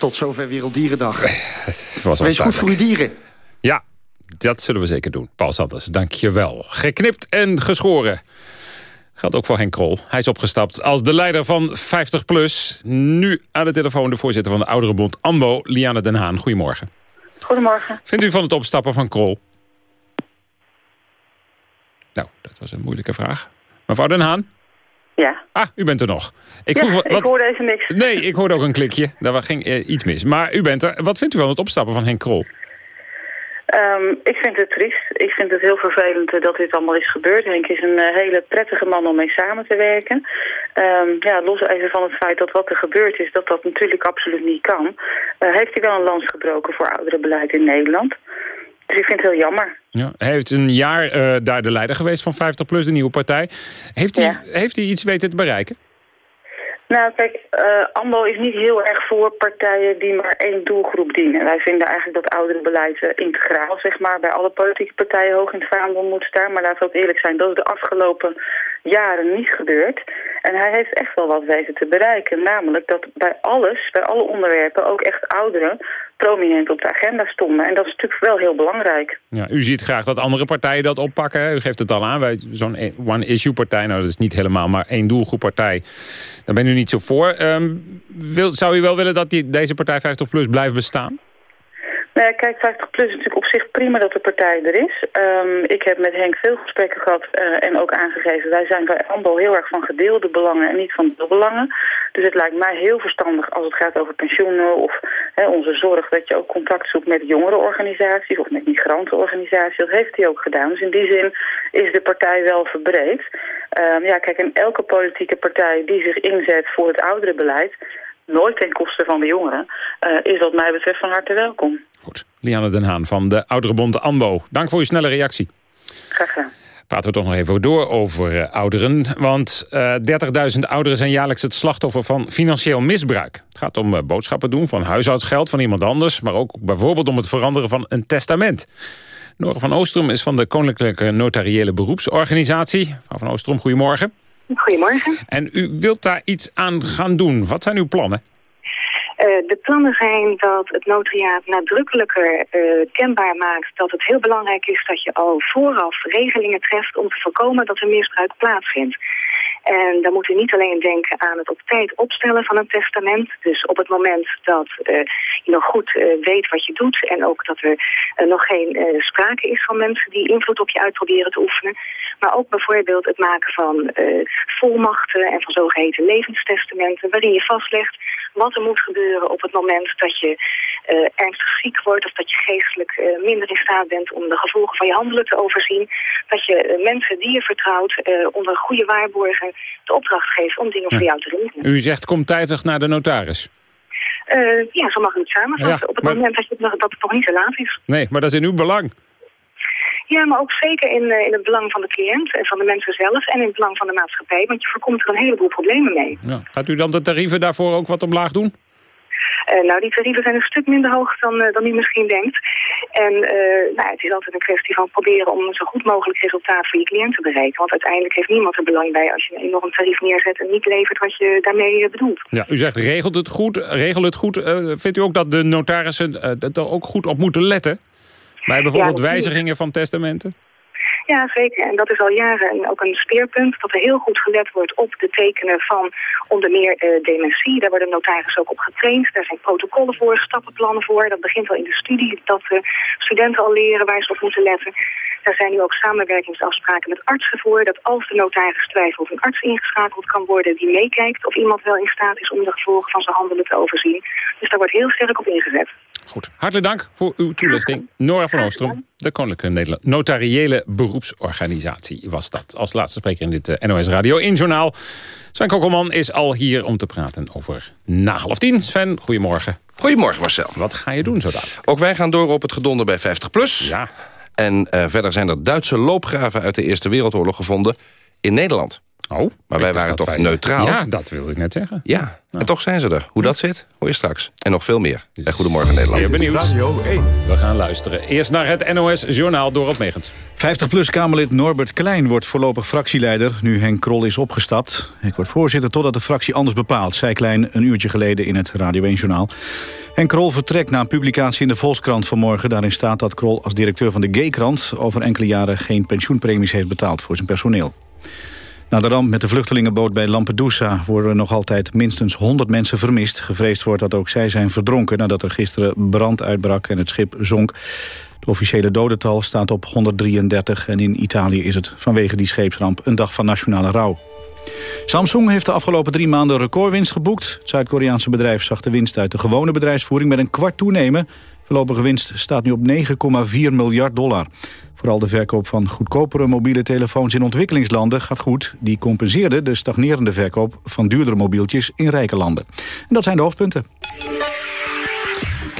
Speaker 18: Tot zover Werelddierendag.
Speaker 2: Was
Speaker 18: Wees goed voor uw dieren.
Speaker 2: Ja, dat zullen we zeker doen. Paul Sanders, dank je wel. Geknipt en geschoren. Gaat ook voor Henk Krol. Hij is opgestapt als de leider van 50PLUS. Nu aan de telefoon de voorzitter van de Ouderenbond AMBO, Liane Den Haan. Goedemorgen.
Speaker 20: Goedemorgen.
Speaker 2: Vindt u van het opstappen van Krol? Nou, dat was een moeilijke vraag. Mevrouw Den Haan?
Speaker 20: Ja.
Speaker 2: Ah, u bent er nog.
Speaker 20: Ik, ja, vroeg, wat... ik hoorde even niks.
Speaker 2: Nee, ik hoorde ook een klikje. Daar ging eh, iets mis. Maar u bent er. Wat vindt u van het opstappen van Henk Krol?
Speaker 20: Um, ik vind het triest. Ik vind het heel vervelend uh, dat dit allemaal is gebeurd. Henk is een uh, hele prettige man om mee samen te werken. Um, ja, los even van het feit dat wat er gebeurd is, dat dat natuurlijk absoluut niet kan. Uh, heeft hij wel een lans gebroken voor ouderenbeleid in Nederland. Ik vind het heel jammer.
Speaker 2: Ja, hij heeft een jaar uh, daar de leider geweest van 50PLUS, de nieuwe partij. Heeft hij, ja. heeft hij iets weten te bereiken?
Speaker 20: Nou, kijk, uh, AMBO is niet heel erg voor partijen die maar één doelgroep dienen. Wij vinden eigenlijk dat ouderenbeleid uh, integraal, zeg maar, bij alle politieke partijen hoog in het vaandel moet staan. Maar laten we ook eerlijk zijn, dat is de afgelopen jaren niet gebeurd. En hij heeft echt wel wat weten te bereiken. Namelijk dat bij alles, bij alle onderwerpen, ook echt ouderen prominent op de agenda stonden. En dat is natuurlijk wel heel belangrijk.
Speaker 2: Ja, u ziet graag dat andere partijen dat oppakken. U geeft het al aan, zo'n one-issue-partij... nou, dat is niet helemaal, maar één doelgroep-partij... daar ben u niet zo voor. Um, wil, zou u wel willen dat die, deze partij 50PLUS blijft bestaan?
Speaker 20: Nou kijk, 50PLUS is natuurlijk op zich prima dat de partij er is. Um, ik heb met Henk veel gesprekken gehad uh, en ook aangegeven... wij zijn bij AMBO heel erg van gedeelde belangen en niet van deelbelangen. Dus het lijkt mij heel verstandig als het gaat over pensioenen... of hè, onze zorg dat je ook contact zoekt met jongerenorganisaties... of met migrantenorganisaties. Dat heeft hij ook gedaan. Dus in die zin is de partij wel verbreed. Um, ja, kijk, en elke politieke partij die zich inzet voor het ouderenbeleid nooit ten koste van de jongeren, uh, is wat mij betreft van harte welkom.
Speaker 2: Goed. Liane Den Haan van de Ouderenbond AMBO. Dank voor uw snelle reactie.
Speaker 20: Graag gedaan.
Speaker 2: Praten we toch nog even door over uh, ouderen. Want uh, 30.000 ouderen zijn jaarlijks het slachtoffer van financieel misbruik. Het gaat om uh, boodschappen doen van huishoudgeld van iemand anders... maar ook bijvoorbeeld om het veranderen van een testament. Nora van Oostrom is van de Koninklijke Notariële Beroepsorganisatie. Mevrouw van Oostrom, goedemorgen.
Speaker 20: Goedemorgen.
Speaker 2: En u wilt daar iets aan gaan doen. Wat zijn uw plannen?
Speaker 20: Uh, de plannen zijn dat het notariaat nadrukkelijker uh, kenbaar maakt dat het heel belangrijk is dat je al vooraf regelingen treft om te voorkomen dat er misbruik plaatsvindt. En dan moet u niet alleen denken aan het op tijd opstellen van een testament. Dus op het moment dat uh, je nog goed weet wat je doet... en ook dat er nog geen sprake is van mensen die invloed op je uit proberen te oefenen. Maar ook bijvoorbeeld het maken van volmachten en van zogeheten levenstestamenten... waarin je vastlegt wat er moet gebeuren op het moment dat je uh, ernstig ziek wordt... of dat je geestelijk uh, minder in staat bent om de gevolgen van je handelen te overzien. Dat je uh, mensen die je vertrouwt onder goede waarborgen de opdracht geeft om dingen voor jou te regelen.
Speaker 2: U zegt kom tijdig naar de notaris.
Speaker 20: ja, zo mag u het samenvatten. Ja, op het maar... moment dat, je, dat het nog niet te laat is.
Speaker 2: Nee, maar dat is in uw belang.
Speaker 20: Ja, maar ook zeker in, uh, in het belang van de cliënt en van de mensen zelf en in het belang van de maatschappij. Want je voorkomt er een heleboel problemen mee.
Speaker 2: Ja. Gaat u dan de tarieven daarvoor ook wat omlaag doen?
Speaker 20: Uh, nou, die tarieven zijn een stuk minder hoog dan, uh, dan u misschien denkt. En uh, nou, het is altijd een kwestie van proberen om een zo goed mogelijk resultaat voor je cliënt te bereiken. Want uiteindelijk heeft niemand er belang bij als je een enorm tarief neerzet en niet levert wat je daarmee bedoelt.
Speaker 2: Ja, u zegt regelt het goed. Regel het goed. vindt u ook dat de notarissen er ook goed op moeten letten? Bij bijvoorbeeld ja, wijzigingen van testamenten?
Speaker 20: Ja, zeker. En dat is al jaren ook een speerpunt. Dat er heel goed gelet wordt op de tekenen van onder meer uh, dementie. Daar worden notarissen ook op getraind. Daar zijn protocollen voor, stappenplannen voor. Dat begint al in de studie. Dat uh, studenten al leren waar ze op moeten letten. Daar zijn nu ook samenwerkingsafspraken met artsen voor. Dat als de notaris twijfelt, een arts ingeschakeld kan worden die meekijkt of iemand wel in staat is om de gevolgen van zijn handelen te overzien. Dus daar wordt heel sterk op ingezet.
Speaker 2: Goed, hartelijk dank voor uw toelichting. Nora van Oostrom, de Koninklijke Nederland Notariële Beroepsorganisatie was dat. Als laatste spreker in dit eh, NOS Radio 1 Journaal. Sven Kokkelman is al hier om te praten over na half tien. Sven, goedemorgen.
Speaker 21: Goedemorgen Marcel.
Speaker 2: Wat ga je doen zo dadelijk?
Speaker 21: Ook wij gaan door op het gedonder bij 50PLUS.
Speaker 2: Ja.
Speaker 21: En uh, verder zijn er Duitse loopgraven uit de Eerste Wereldoorlog gevonden in Nederland.
Speaker 2: Oh,
Speaker 21: maar wij waren toch wij... neutraal?
Speaker 2: Ja, dat wilde ik net zeggen.
Speaker 21: Ja, nou. en toch zijn ze er. Hoe dat zit, hoor je straks. En nog veel meer bij Goedemorgen Nederland.
Speaker 2: Benieuwd. Radio 1. We gaan luisteren. Eerst naar het NOS Journaal door op Megens.
Speaker 3: 50PLUS-Kamerlid Norbert Klein wordt voorlopig fractieleider... nu Henk Krol is opgestapt. Ik word voorzitter totdat de fractie anders bepaalt... zei Klein een uurtje geleden in het Radio 1-journaal. Henk Krol vertrekt na een publicatie in de Volkskrant vanmorgen. Daarin staat dat Krol als directeur van de G-krant... over enkele jaren geen pensioenpremies heeft betaald voor zijn personeel. Na de ramp met de vluchtelingenboot bij Lampedusa worden nog altijd minstens 100 mensen vermist. Gevreesd wordt dat ook zij zijn verdronken nadat er gisteren brand uitbrak en het schip zonk. Het officiële dodental staat op 133 en in Italië is het vanwege die scheepsramp een dag van nationale rouw. Samsung heeft de afgelopen drie maanden recordwinst geboekt. Het Zuid-Koreaanse bedrijf zag de winst uit de gewone bedrijfsvoering met een kwart toenemen. Voorlopige winst staat nu op 9,4 miljard dollar. Vooral de verkoop van goedkopere mobiele telefoons in ontwikkelingslanden gaat goed. Die compenseerde de stagnerende verkoop van duurdere mobieltjes in rijke landen. En dat zijn de hoofdpunten.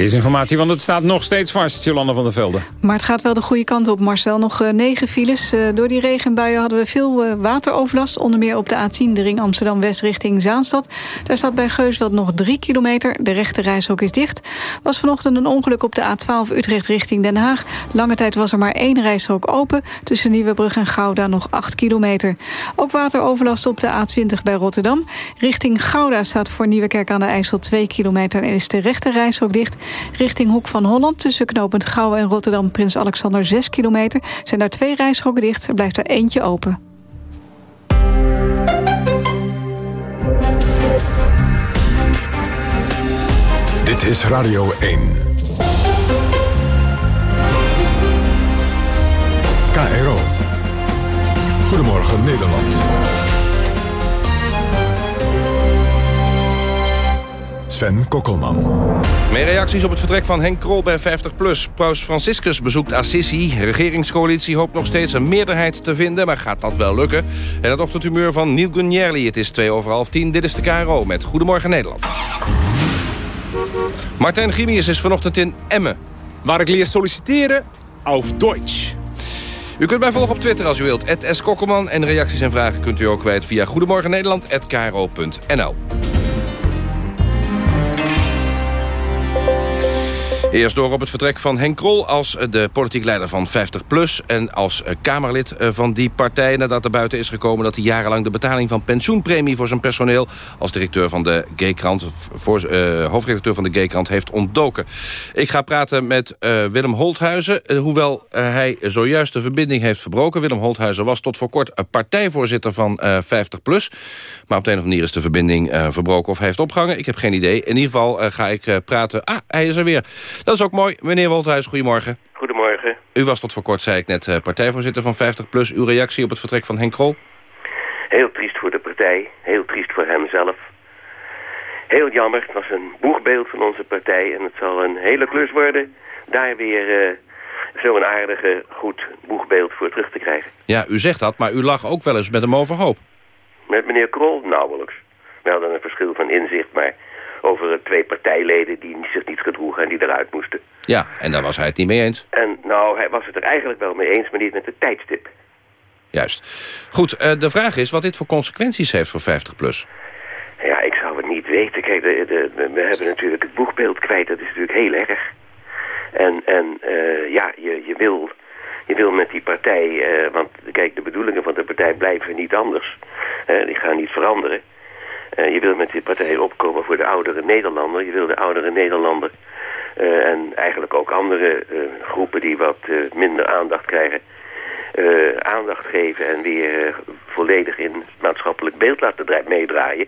Speaker 2: Informatie, want het staat nog steeds vast, Jolanda van der Velde.
Speaker 7: Maar het gaat wel de goede kant op, Marcel. Nog uh, negen files. Uh, door die regenbuien hadden we veel uh, wateroverlast. Onder meer op de A10, de ring Amsterdam-West richting Zaanstad. Daar staat bij Geusveld nog drie kilometer. De rechte reishok is dicht. was vanochtend een ongeluk op de A12 Utrecht richting Den Haag. Lange tijd was er maar één reishok open. Tussen Nieuwebrug en Gouda nog acht kilometer. Ook wateroverlast op de A20 bij Rotterdam. Richting Gouda staat voor Nieuwekerk aan de IJssel 2 kilometer... en is de rechte reishok dicht. Richting Hoek van Holland tussen knooppunt Gouwen en Rotterdam Prins Alexander 6 kilometer. Zijn daar twee rijstroken dicht, er blijft er eentje open.
Speaker 1: Dit is Radio 1. KRO. Goedemorgen Nederland. Sven Kokkelman.
Speaker 21: Meer reacties op het vertrek van Henk Krol bij 50PLUS. Paus Franciscus bezoekt Assisi. Regeringscoalitie hoopt nog steeds een meerderheid te vinden... maar gaat dat wel lukken? En het ochtendhumeur van Neil Gunjerli. Het is twee over half tien. Dit is de KRO met Goedemorgen Nederland. Martijn Grimius is vanochtend in Emmen.
Speaker 22: Waar ik leer solliciteren auf Deutsch.
Speaker 21: U kunt mij volgen op Twitter als u wilt. S. Kokkelman. En reacties en vragen kunt u ook kwijt via Goedemorgen Eerst door op het vertrek van Henk Krol als de politiek leider van 50PLUS... en als Kamerlid van die partij nadat er buiten is gekomen... dat hij jarenlang de betaling van pensioenpremie voor zijn personeel... als directeur van de G-krant, uh, hoofdredacteur van de G-krant heeft ontdoken. Ik ga praten met Willem Holthuizen, hoewel hij zojuist de verbinding heeft verbroken. Willem Holthuizen was tot voor kort partijvoorzitter van 50PLUS. Maar op de een of andere manier is de verbinding verbroken of hij heeft opgehangen. Ik heb geen idee. In ieder geval ga ik praten... Ah, hij is er weer. Dat is ook mooi. Meneer Wolthuis, goedemorgen.
Speaker 23: Goedemorgen.
Speaker 21: U was tot voor kort, zei ik net, partijvoorzitter van 50PLUS. Uw reactie op het vertrek van Henk Krol?
Speaker 23: Heel triest voor de partij. Heel triest voor hemzelf. Heel jammer. Het was een boegbeeld van onze partij. En het zal een hele klus worden daar weer uh, zo'n aardige, goed boegbeeld voor terug te krijgen.
Speaker 21: Ja, u zegt dat, maar u lag ook wel eens met hem overhoop.
Speaker 23: Met meneer Krol? Nauwelijks. We hadden een verschil van inzicht, maar over twee partijleden die zich niet gedroegen en die eruit moesten.
Speaker 21: Ja, en daar was hij het niet mee eens.
Speaker 23: En nou, hij was het er eigenlijk wel mee eens, maar niet met het tijdstip.
Speaker 21: Juist. Goed, uh, de vraag is wat dit voor consequenties heeft voor 50PLUS.
Speaker 23: Ja, ik zou het niet weten. Kijk, de, de, we hebben natuurlijk het boegbeeld kwijt. Dat is natuurlijk heel erg. En, en uh, ja, je, je, wil, je wil met die partij... Uh, want kijk, de bedoelingen van de partij blijven niet anders. die gaan niet veranderen. Uh, je wil met die partij opkomen voor de oudere Nederlander. Je wil de oudere Nederlander uh, en eigenlijk ook andere uh, groepen die wat minder aandacht krijgen... aandacht geven en weer volledig in het maatschappelijk beeld laten meedraaien.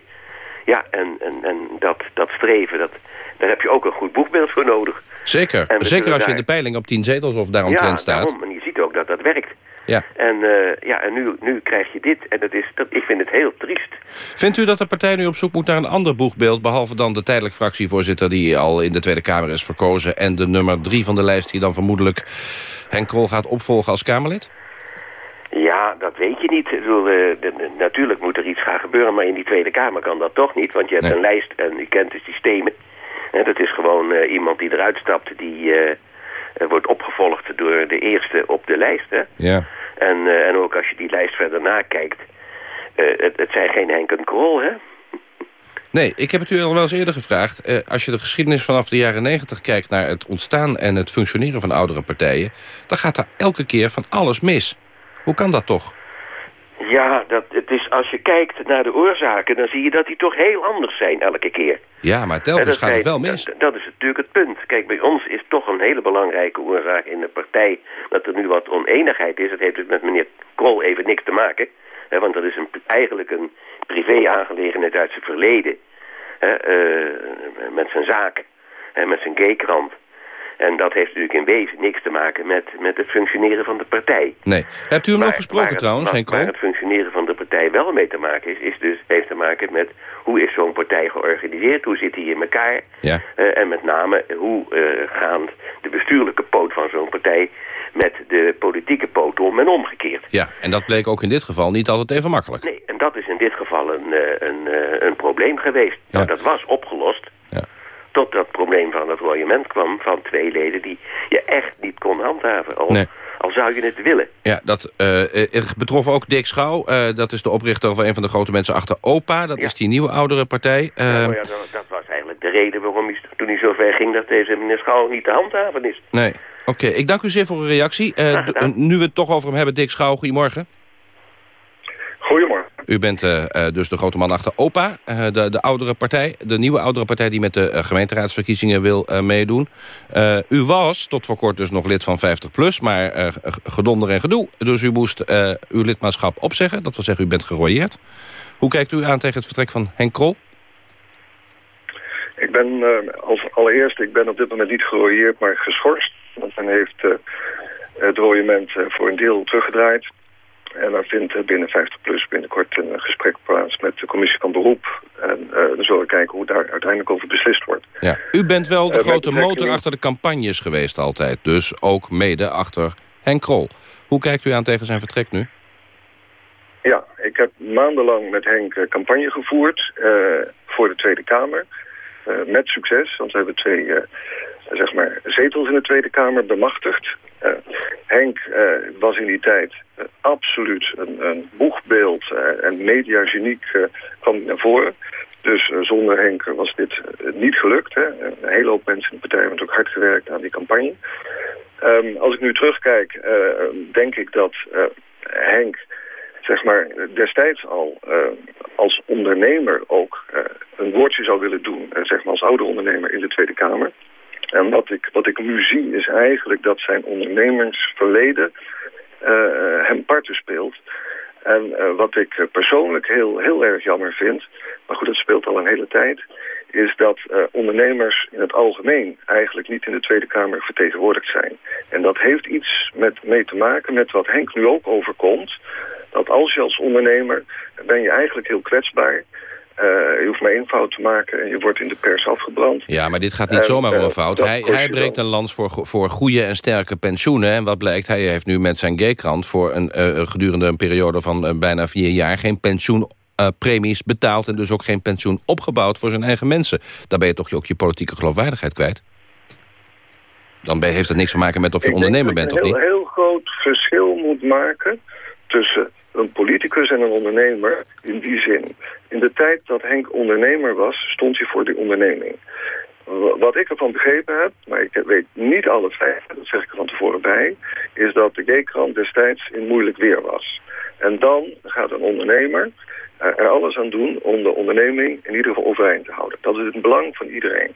Speaker 23: Ja, en, en, en dat, dat streven, dat, daar heb je ook een goed boegbeeld voor nodig.
Speaker 21: Zeker, zeker als je in de peiling op tien zetels of daaromtrent
Speaker 23: ja,
Speaker 21: staat.
Speaker 23: Daarom. En je ziet ook dat dat werkt.
Speaker 21: Ja.
Speaker 23: En, eh, ja, en nu, nu krijg je dit. En dat is, dat, ik vind het heel triest.
Speaker 21: Vindt u dat de partij nu op zoek moet naar een ander boegbeeld... behalve dan de tijdelijk fractievoorzitter die al in de Tweede Kamer is verkozen... en de nummer drie van de lijst die dan vermoedelijk Henk Krol gaat opvolgen als Kamerlid?
Speaker 23: Ja, dat weet je niet. Bedoel, eh, natuurlijk moet er iets gaan gebeuren, maar in die Tweede Kamer kan dat toch niet. Want je hebt een lijst en u kent de systemen. En dat is gewoon eh, iemand die eruit stapt, die wordt opgevolgd door de eerste op de lijst. Hè?
Speaker 21: Ja.
Speaker 23: En, eh, en ook als je die lijst verder nakijkt, eh, het, het zijn geen Henk en Krol, hè?
Speaker 21: Nee, ik heb het u al wel eens eerder gevraagd. Eh, als je de geschiedenis vanaf de jaren negentig kijkt... naar het ontstaan en het functioneren van oudere partijen... dan gaat daar elke keer van alles mis. Hoe kan dat toch?
Speaker 23: Ja, dat, het is, als je kijkt naar de oorzaken, dan zie je dat die toch heel anders zijn elke keer.
Speaker 21: Ja, maar
Speaker 23: En
Speaker 21: telkens gaat het wel mis.
Speaker 23: Dat, dat is natuurlijk het punt. Kijk, bij ons is toch een hele belangrijke oorzaak in de partij... dat er nu wat oneenigheid is. Dat heeft dus met meneer Krol even niks te maken. Hè, want dat is een, eigenlijk een privé-aangelegenheid uit zijn verleden. Hè, eh, met zijn zaken. En met zijn gaykrant. En dat heeft natuurlijk in wezen niks te maken met, met het functioneren van de partij.
Speaker 21: Nee. Hebt u hem nog
Speaker 23: Maar-
Speaker 21: gesproken
Speaker 23: waar het-
Speaker 21: trouwens, Henk Krol?
Speaker 23: Waar het functioneren van de partij wel mee te maken is, is dus, heeft te maken met hoe is zo'n partij georganiseerd, hoe zit die in elkaar.
Speaker 21: Ja.
Speaker 23: Eh, en met name hoe eh, gaan de bestuurlijke poot van zo'n partij met de politieke poot om en omgekeerd.
Speaker 21: Ja, en dat bleek ook in dit geval niet altijd even makkelijk.
Speaker 23: Nee, en dat is in dit geval een, eh, een, eh, een probleem geweest. Nou, dat was opgelost. Tot dat probleem van het royement kwam van twee leden die je echt niet kon handhaven. Al,
Speaker 21: Nee.
Speaker 23: al zou je het willen.
Speaker 21: Ja, dat eh, eh, betrof ook Dick Schouw. Eh, dat is de oprichter van een van de grote mensen achter OPA. Dat is die nieuwe oudere partij.
Speaker 23: Ja, ja, dat, dat was eigenlijk de reden waarom hij, toen hij zover ging dat deze meneer Schouw niet te handhaven is.
Speaker 21: Nee. Oké, ik dank u zeer voor uw reactie. Eh, eh, nu we het toch over hem hebben, Dick Schouw, goedemorgen.
Speaker 24: Goedemorgen.
Speaker 21: U bent eh, eh, dus de grote man achter OPA, eh, de, de oudere partij. De nieuwe oudere partij die met de gemeenteraadsverkiezingen wil meedoen. U was tot voor kort dus nog lid van 50PLUS, maar gedonder en gedoe. Dus u moest uw lidmaatschap opzeggen. Dat wil zeggen, u bent gerooieerd. Hoe kijkt u aan tegen het vertrek van Henk Krol?
Speaker 24: Ik ben als allereerste, ik ben op dit moment niet gerooieerd, maar geschorst. Want men heeft het rooiement voor een deel teruggedraaid. En dan vindt eh, binnen 50PLUS binnenkort een eh, gesprek plaats met de commissie van beroep. En eh, dan zullen we kijken hoe daar uiteindelijk over beslist wordt.
Speaker 21: Ja. U bent wel de grote motor achter de campagnes geweest altijd. Dus ook mede achter Henk Krol. Hoe kijkt u aan tegen zijn vertrek nu?
Speaker 24: Ja, ik heb maandenlang met Henk campagne gevoerd voor de Tweede Kamer. Met succes, want we hebben twee zeg maar, zetels in de Tweede Kamer bemachtigd. Henk was in die tijd absoluut een, een boegbeeld eh, en mediageniek eh, kwam naar voren. Dus eh, zonder Henk was dit niet gelukt. Hè. Een hele hoop mensen in de partij hebben ook hard gewerkt aan die campagne. Ehm, als ik nu terugkijk, denk ik dat Henk zeg maar, destijds al als ondernemer ook een woordje zou willen doen, zeg maar als oude ondernemer in de Tweede Kamer. En wat ik, wat ik nu zie is eigenlijk dat zijn ondernemersverleden hem parten speelt. En eh, wat ik eh, persoonlijk heel, heel erg jammer vind, maar goed, dat speelt al een hele tijd, is dat eh, ondernemers in het algemeen eigenlijk niet in de Tweede Kamer vertegenwoordigd zijn. En dat heeft iets met, mee te maken met wat Henk nu ook overkomt. Dat als je als ondernemer, ben je eigenlijk heel kwetsbaar. Eh, je hoeft maar één fout te maken en je wordt in de pers afgebrand.
Speaker 21: Ja, maar dit gaat niet
Speaker 24: En,
Speaker 21: zomaar om
Speaker 24: eh,
Speaker 21: een fout.
Speaker 24: dat
Speaker 21: Hij, hij breekt
Speaker 24: dan.
Speaker 21: een lans voor, voor goede en sterke pensioenen. En wat blijkt, hij heeft nu met zijn gaykrant... voor een eh, gedurende een periode van eh, bijna vier jaar... geen pensioenpremies betaald en dus ook geen pensioen opgebouwd voor zijn eigen mensen. Daar ben je toch ook je politieke geloofwaardigheid kwijt? Dan heeft het niks te maken met of je
Speaker 24: Ik denk
Speaker 21: ondernemer
Speaker 24: dat
Speaker 21: bent
Speaker 24: je
Speaker 21: of
Speaker 24: een
Speaker 21: niet.
Speaker 24: heel, heel groot verschil moet maken tussen een politicus en een ondernemer in die zin. In de tijd dat Henk ondernemer was, stond hij voor die onderneming. Wa- Wat ik ervan begrepen heb, maar ik weet niet alle feiten, dat zeg ik er van tevoren bij, is dat de G-krant destijds in moeilijk weer was. En dan gaat een ondernemer eh, er alles aan doen om de onderneming in ieder geval overeind te houden. Dat is het belang van iedereen.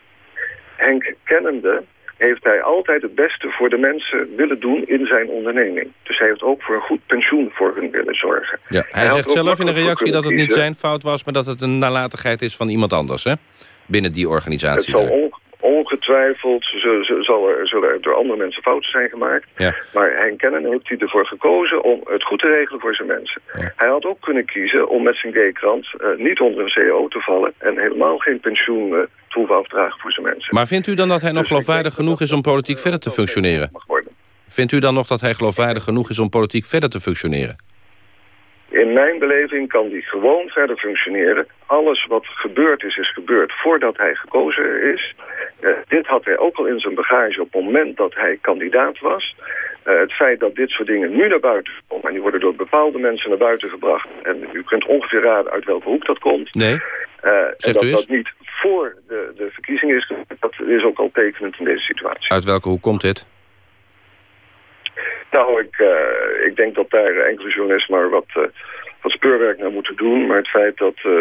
Speaker 24: Henk kennende heeft hij altijd het beste voor de mensen willen doen in zijn onderneming. Dus hij heeft ook voor een goed pensioen voor hun willen zorgen.
Speaker 21: Ja, hij, zegt zelf in een reactie dat het niet zijn fout was... maar dat het een nalatigheid is van iemand anders, hè? Binnen die
Speaker 24: Het
Speaker 21: organisatie.
Speaker 24: zal
Speaker 21: daar.
Speaker 24: on- ongetwijfeld zullen, zal er, zullen er door andere mensen fouten zijn gemaakt.
Speaker 21: Ja.
Speaker 24: Maar Henk Kennen heeft hij ervoor gekozen om het goed te regelen voor zijn mensen. Hij had ook kunnen kiezen om met zijn gay-krant eh, niet onder een CEO te vallen... en helemaal geen pensioen uh, afdragen voor zijn mensen.
Speaker 21: Maar vindt u dan dat hij nog geloofwaardig genoeg is om politiek verder te functioneren? Vindt u dan nog dat hij geloofwaardig genoeg is om politiek verder te functioneren?
Speaker 24: In mijn beleving kan die gewoon verder functioneren. Alles wat gebeurd is, is gebeurd voordat hij gekozen is. Uh, dit had hij ook al in zijn bagage op het moment dat hij kandidaat was. Uh, het feit dat dit soort dingen nu naar buiten komen... en die worden door bepaalde mensen naar buiten gebracht... en u kunt ongeveer raden uit welke hoek dat komt...
Speaker 21: Nee.
Speaker 24: Uh, en dat dat niet voor de, de verkiezing is... dat is ook al tekenend in deze situatie.
Speaker 21: Uit welke hoek komt dit?
Speaker 24: Nou, ik, uh, ik denk dat daar enkele journalisten maar wat, uh, wat speurwerk naar moeten doen. Maar het feit dat uh,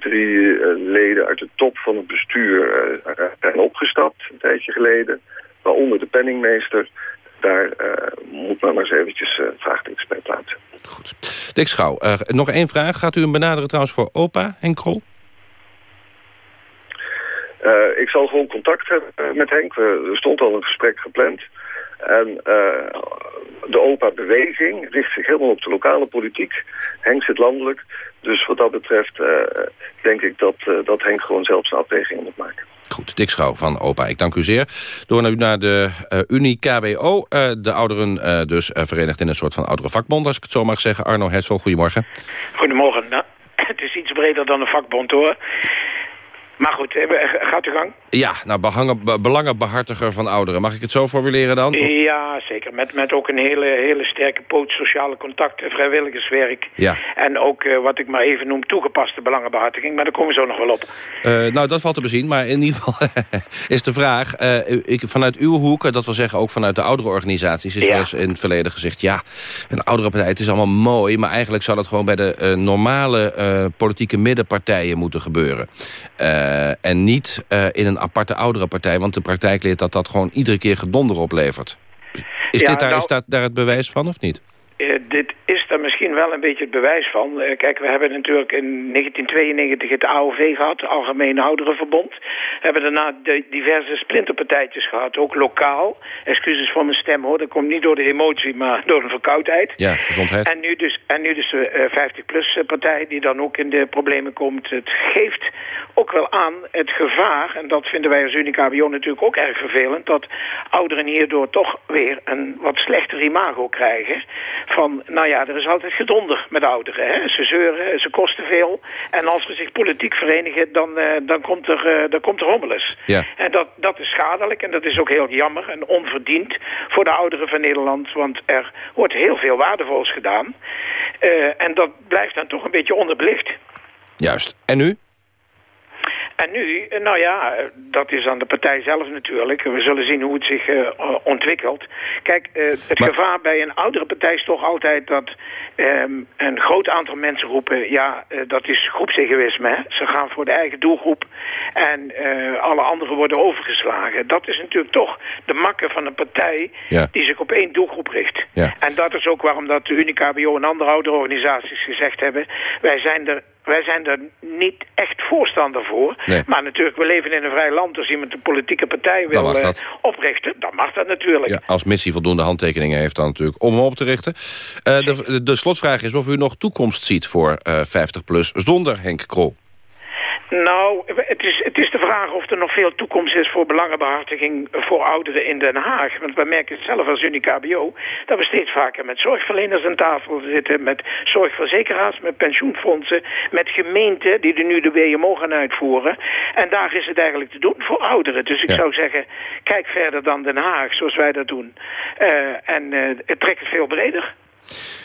Speaker 24: drie leden uit de top van het bestuur zijn opgestapt, een tijdje geleden, waaronder de penningmeester, daar moet men maar eens eventjes uh, vraagtekens bij plaatsen.
Speaker 21: Goed. Dick Schouw, nog één vraag. Gaat u hem benaderen trouwens voor opa, Henk Krol?
Speaker 24: ik zal gewoon contact hebben met Henk. Er stond al een gesprek gepland. En uh, de OPA-beweging richt zich helemaal op de lokale politiek. Henk zit landelijk. Dus wat dat betreft uh, denk ik dat, uh, dat Henk gewoon zelf zijn afwegingen moet maken.
Speaker 21: Goed, Dick Schouw van OPA, ik dank u zeer. Door naar de Unie KBO. de ouderen dus verenigd in een soort van oudere vakbond, als ik het zo mag zeggen. Arno Hessel, goedemorgen.
Speaker 25: Goedemorgen. Nou, het is iets breder dan een vakbond, hoor. Maar goed, gaat uw gang.
Speaker 21: Ja, nou, behangen, belangenbehartiger van ouderen. Mag ik het zo formuleren dan?
Speaker 25: Ja, zeker. Met, met ook een hele, hele sterke poot sociale contacten, vrijwilligerswerk.
Speaker 21: Ja.
Speaker 25: En ook uh, wat ik maar even noem toegepaste belangenbehartiging. Maar daar komen we zo nog wel op.
Speaker 21: Uh, nou, dat valt te bezien. Maar in ieder geval is de vraag... Uh, ik, vanuit uw hoek, dat wil zeggen ook vanuit de oudere organisaties... is ja. eens in het verleden gezegd... ja, een oudere partij, het is allemaal mooi... maar eigenlijk zou dat gewoon bij de normale politieke middenpartijen moeten gebeuren. en niet in een aparte oudere partij. Want de praktijk leert dat dat gewoon iedere keer gedonder oplevert. Is,
Speaker 25: ja,
Speaker 21: dit daar,
Speaker 25: nou,
Speaker 21: is dat daar het bewijs van of niet?
Speaker 25: Uh, dit is daar misschien wel een beetje het bewijs van. Uh, kijk, we hebben natuurlijk in 1992 het AOV gehad, het Algemene Ouderenverbond. We hebben daarna de diverse splinterpartijtjes gehad, ook lokaal. Excuses voor mijn stem hoor, dat komt niet door de emotie, maar door de verkoudheid.
Speaker 21: Ja, gezondheid.
Speaker 25: En nu dus, en nu dus de uh, 50-plus-partij die dan ook in de problemen komt. Het geeft ook wel aan het gevaar, en dat vinden wij als Unie-KBO natuurlijk ook erg vervelend, dat ouderen hierdoor toch weer een wat slechter imago krijgen. Van, nou ja, er is altijd gedonder met ouderen. Hè? Ze zeuren, ze kosten veel. En als ze zich politiek verenigen, dan, uh, dan, komt, er, uh, dan komt er rommeles.
Speaker 21: Ja.
Speaker 25: En dat, dat is schadelijk en dat is ook heel jammer en onverdiend voor de ouderen van Nederland. Want er wordt heel veel waardevols gedaan. Uh, en dat blijft dan toch een beetje onderbelicht.
Speaker 21: Juist. En nu?
Speaker 25: En nu, nou ja, dat is aan de partij zelf natuurlijk. We zullen zien hoe het zich uh, ontwikkelt. Kijk, uh, het maar... gevaar bij een oudere partij is toch altijd dat um, een groot aantal mensen roepen... ja, uh, dat is groepsegoïsme. Hè? Ze gaan voor de eigen doelgroep en alle anderen worden overgeslagen. Dat is natuurlijk toch de makke van een partij
Speaker 21: ja.
Speaker 25: die zich op één doelgroep richt.
Speaker 21: Ja.
Speaker 25: En dat is ook waarom dat de Unie-KBO en andere oudere organisaties gezegd hebben... wij zijn er wij zijn er niet echt voorstander voor.
Speaker 21: Nee.
Speaker 25: Maar natuurlijk, we leven in een vrij land. Als iemand een politieke partij wil uh, oprichten, dan mag dat natuurlijk.
Speaker 21: Ja, als missie voldoende handtekeningen heeft dan natuurlijk om hem op te richten. Uh, de, de, slotvraag is of u nog toekomst ziet voor uh, 50PLUS zonder Henk Krol.
Speaker 25: Nou, het is, het is de vraag of er nog veel toekomst is voor belangenbehartiging voor ouderen in Den Haag. Want we merken het zelf als Unie-KBO dat we steeds vaker met zorgverleners aan tafel zitten, met zorgverzekeraars, met pensioenfondsen, met gemeenten die er nu de WMO gaan uitvoeren. En daar is het eigenlijk te doen voor ouderen. Dus ik
Speaker 21: Ja.
Speaker 25: zou zeggen, kijk verder dan Den Haag, zoals wij dat doen. Uh, en uh, het trekt het veel breder.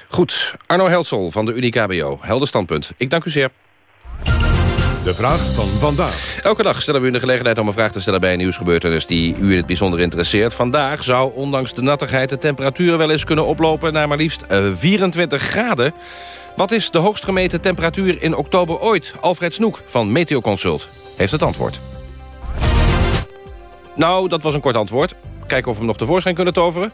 Speaker 21: Goed, Arno Heltsel van de Unie-KBO. Helder standpunt. Ik dank u zeer.
Speaker 1: De vraag van vandaag.
Speaker 21: Elke dag stellen we u de gelegenheid om een vraag te stellen bij een nieuwsgebeurtenis die u in het bijzonder interesseert. Vandaag zou ondanks de nattigheid de temperatuur wel eens kunnen oplopen naar maar liefst eh, 24 graden. Wat is de hoogst gemeten temperatuur in oktober ooit? Alfred Snoek van Meteoconsult heeft het antwoord. Nou, dat was een kort antwoord. Kijken of we hem nog tevoorschijn kunnen toveren.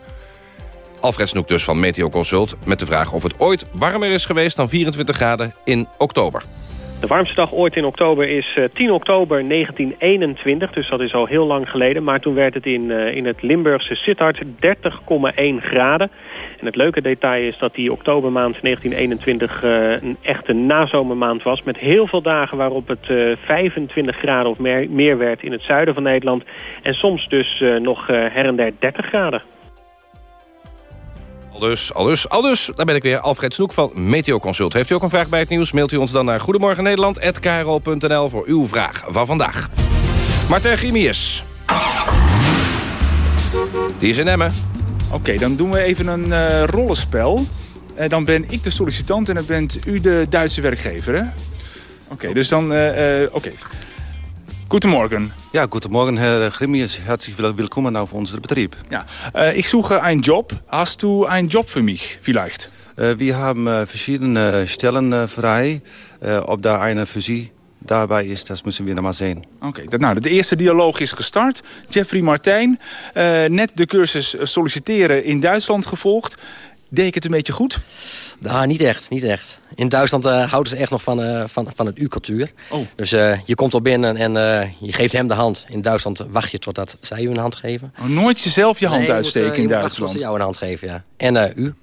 Speaker 21: Alfred Snoek dus van Meteoconsult met de vraag of het ooit warmer is geweest dan 24 graden in oktober.
Speaker 26: De warmste dag ooit in oktober is 10 oktober 1921, dus dat is al heel lang geleden. Maar toen werd het in, in het Limburgse Sittard 30,1 graden. En het leuke detail is dat die oktobermaand 1921 een echte nazomermaand was... met heel veel dagen waarop het 25 graden of meer, meer werd in het zuiden van Nederland... en soms dus nog her en der 30 graden.
Speaker 21: Aldus, aldus, aldus. Daar ben ik weer. Alfred Snoek van Meteo Consult. Heeft u ook een vraag bij het nieuws? Mailt u ons dan naar goedemorgennederland.nl voor uw vraag van vandaag. Martijn Grimius. Die is in Emmen.
Speaker 27: Oké, dan doen we even een uh, rollenspel. Uh, dan ben ik de sollicitant en dan bent u de Duitse werkgever, hè? Oké, dus dan... Uh, Oké. Goedemorgen.
Speaker 28: Ja, goedemorgen, Herr Grimius. Herzlich willkommen auf unser Betrieb.
Speaker 27: Ja, äh, ich suche einen Job. Hast du einen Job für mich vielleicht?
Speaker 28: Äh, wir haben verschiedene Stellen frei. ob da eine für Sie daarbij is, dat moeten we nog maar zien.
Speaker 27: Oké, okay, nou, de eerste dialoog is gestart. Jeffrey Martijn, uh, net de cursus solliciteren in Duitsland gevolgd. Deed ik het een beetje goed?
Speaker 29: Nou, niet echt, niet echt. In Duitsland uh, houden ze echt nog van, uh, van, van het U-cultuur. Oh. Dus uh, je komt al binnen en je geeft hem de hand. In Duitsland wacht je totdat zij u een hand geven.
Speaker 27: Oh, nooit jezelf je hand
Speaker 29: nee,
Speaker 27: uitsteken
Speaker 29: moet,
Speaker 27: in Duitsland?
Speaker 29: ze jou een hand geven, ja. En u.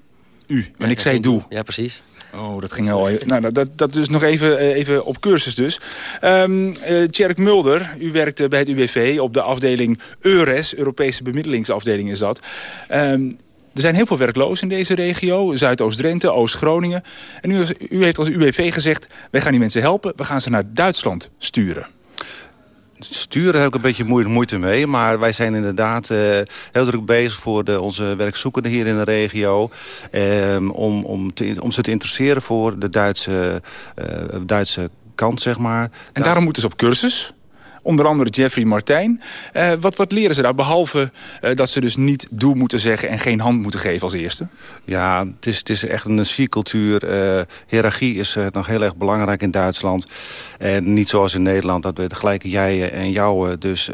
Speaker 27: U, en ik zei doe.
Speaker 29: Ja, precies.
Speaker 27: Oh, dat ging al. Nou, dat, dat is nog even, even op cursus dus. Um, uh, Tjerk Mulder, u werkte bij het UWV op de afdeling EURES, Europese bemiddelingsafdeling is dat. Um, er zijn heel veel werklozen in deze regio. Zuidoost-Drenthe, Oost-Groningen. En u, u heeft als UWV gezegd... wij gaan die mensen helpen, we gaan ze naar Duitsland sturen
Speaker 28: sturen heb ik een beetje moeite mee. Maar wij zijn inderdaad uh, heel druk bezig voor de, onze werkzoekenden hier in de regio. Um, om, om, te, om ze te interesseren voor de Duitse, uh, Duitse kant, zeg maar.
Speaker 27: En daarom moeten ze op cursus? Onder andere Jeffrey Martijn. Uh, wat, wat leren ze daar? Behalve uh, dat ze dus niet doe moeten zeggen en geen hand moeten geven als eerste.
Speaker 28: Ja, het is, het is echt een C-cultuur. Uh, hiërarchie is nog heel erg belangrijk in Duitsland. En niet zoals in Nederland, dat we de gelijke jij en jou. Dus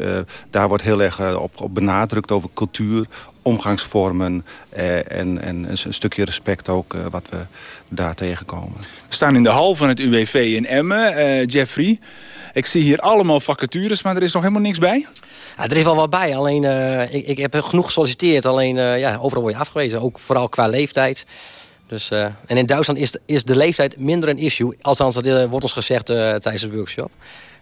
Speaker 28: daar wordt heel erg op, op benadrukt over cultuur, omgangsvormen en, en een stukje respect ook wat we daar tegenkomen.
Speaker 27: We staan in de hal van het UWV in Emmen. Jeffrey, ik zie hier allemaal vacatures, maar er is nog helemaal niks bij?
Speaker 29: Ja, er is wel wat bij, alleen uh, ik, ik, heb genoeg gesolliciteerd. Alleen uh, ja, overal word je afgewezen, ook vooral qua leeftijd. Dus, uh, en in Duitsland is de, is de leeftijd minder een issue. Althans, dat wordt ons gezegd tijdens de workshop.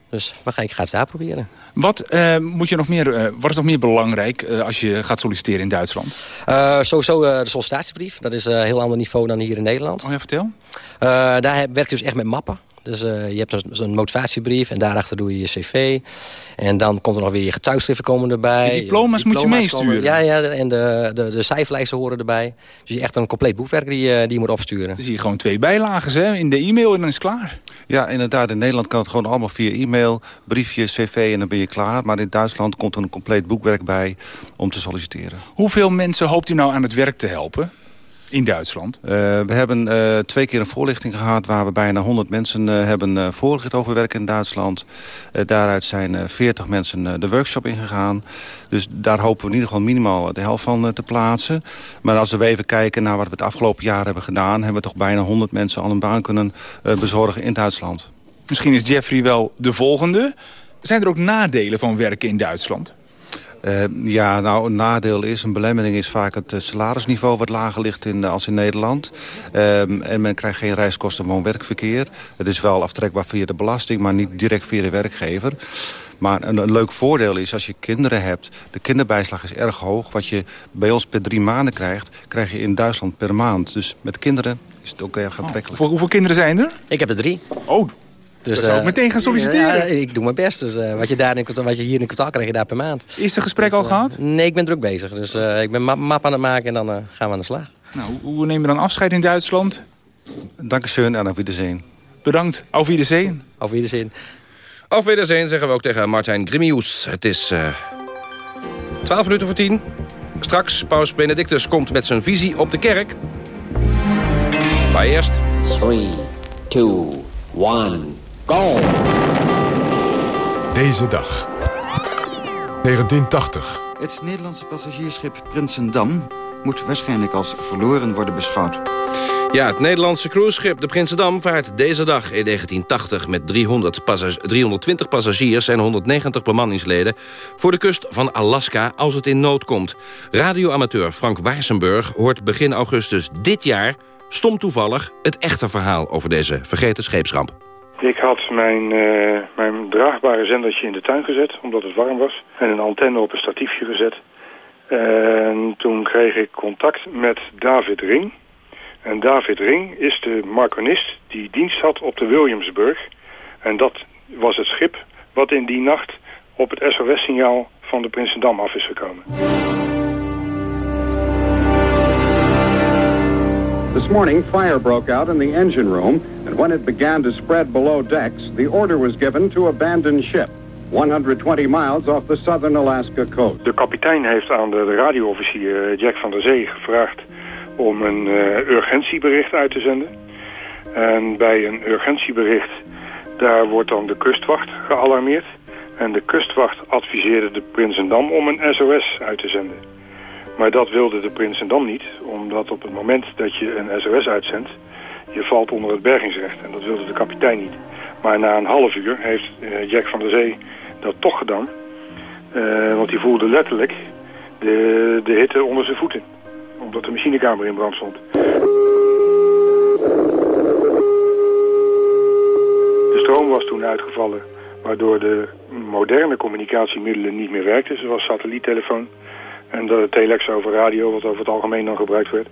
Speaker 29: Dus we gaan, ik ga het daar proberen.
Speaker 27: Wat, moet je nog meer, wat is nog meer belangrijk als je gaat solliciteren in Duitsland?
Speaker 29: sowieso de sollicitatiebrief. Dat is een heel ander niveau dan hier in Nederland.
Speaker 27: Oh ja, vertel.
Speaker 29: daar werk je dus echt met mappen. Dus uh, je hebt zo'n motivatiebrief en daarachter doe je je cv. En dan komt er nog weer je getuigschriften komen erbij.
Speaker 27: Die diploma's, moet je meesturen?
Speaker 29: Ja, ja, en de, de, de cijferlijsten horen erbij. Dus je echt een compleet boekwerk die, uh, die je moet opsturen.
Speaker 27: Zie je gewoon twee bijlagen hè, in de e-mail en dan is het klaar.
Speaker 28: Ja, inderdaad. In Nederland kan het gewoon allemaal via e-mail, briefje, cv en dan ben je klaar. Maar in Duitsland komt er een compleet boekwerk bij om te solliciteren.
Speaker 27: Hoeveel mensen hoopt u nou aan het werk te helpen? In Duitsland?
Speaker 28: Uh, we hebben uh, twee keer een voorlichting gehad... waar we bijna 100 mensen uh, hebben voorgelicht over werken in Duitsland. daaruit zijn 40 mensen de workshop ingegaan. Dus daar hopen we in ieder geval minimaal de helft van te plaatsen. Maar als we even kijken naar wat we het afgelopen jaar hebben gedaan... hebben we toch bijna 100 mensen al een baan kunnen bezorgen in Duitsland.
Speaker 27: Misschien is Jeffrey wel de volgende. Zijn er ook nadelen van werken in Duitsland?
Speaker 28: Uh, ja, nou, een nadeel is, een belemmering is vaak het salarisniveau wat lager ligt in, als in Nederland. Um, en men krijgt geen reiskosten van werkverkeer. Het is wel aftrekbaar via de belasting, maar niet direct via de werkgever. Maar een, een, leuk voordeel is als je kinderen hebt. De kinderbijslag is erg hoog. Wat je bij ons per drie maanden krijgt, krijg je in Duitsland per maand. Dus met kinderen is het ook erg aantrekkelijk.
Speaker 27: Oh, hoeveel kinderen zijn er?
Speaker 29: Ik heb er drie.
Speaker 27: Oh, dus, dat zou ik
Speaker 29: uh,
Speaker 27: meteen gaan solliciteren.
Speaker 29: Ja, ik doe mijn best. Dus, uh, wat, je daar in, wat je hier in kwartaal krijg je daar per maand.
Speaker 27: Is het gesprek dus, al gehad?
Speaker 29: Nee, ik ben druk bezig. Dus ik ben map, map aan het maken en dan gaan we aan de slag.
Speaker 27: Nou, hoe nemen we dan afscheid in Duitsland?
Speaker 28: Dankeschön en auf Wiedersehen.
Speaker 27: Bedankt. Auf Wiedersehen.
Speaker 29: Auf Wiedersehen.
Speaker 21: Auf Wiedersehen zeggen we ook tegen Martijn Grimius. Het is 12 minuten voor 10. Straks, Paus Benedictus komt met zijn visie op de kerk. Maar eerst...
Speaker 30: 3, 2, 1... Go!
Speaker 1: Deze dag. 1980.
Speaker 31: Het Nederlandse passagiersschip Prinsendam moet waarschijnlijk als verloren worden beschouwd.
Speaker 21: Ja, het Nederlandse cruiseschip de Prinsendam vaart deze dag in 1980... met 300 passag 320 passagiers en 190 bemanningsleden... voor de kust van Alaska als het in nood komt. Radioamateur Frank Waarsenburg hoort begin augustus dit jaar... stom toevallig het echte verhaal over deze vergeten scheepsramp.
Speaker 32: Ik had mijn, uh, mijn draagbare zendertje in de tuin gezet, omdat het warm was. En een antenne op een statiefje gezet. En toen kreeg ik contact met David Ring. En David Ring is de marconist die dienst had op de Williamsburg. En dat was het schip wat in die nacht op het SOS-signaal van de Prinsendam af is gekomen.
Speaker 33: This morning, fire broke out in the engine room, and when it began to spread below decks, the order was given to abandon ship. 120 miles off the southern Alaska coast.
Speaker 32: De kapitein heeft aan de radioofficier Jack van der Zee gevraagd om een uh, urgentiebericht uit te zenden. En bij een urgentiebericht, daar wordt dan de kustwacht gealarmeerd. En de kustwacht adviseerde de Prinsendam om een SOS uit te zenden. Maar dat wilde de Prinsendam niet, omdat op het moment dat je een SOS uitzendt, je valt onder het bergingsrecht. En dat wilde de kapitein niet. Maar na een half uur heeft uh, Jack van der Zee dat toch gedaan. Uh, want hij voelde letterlijk de, de hitte onder zijn voeten omdat de machinekamer in brand stond. De stroom was toen uitgevallen, waardoor de moderne communicatiemiddelen niet meer werkten, zoals satelliettelefoon en de telex over radio, wat over het algemeen dan gebruikt werd.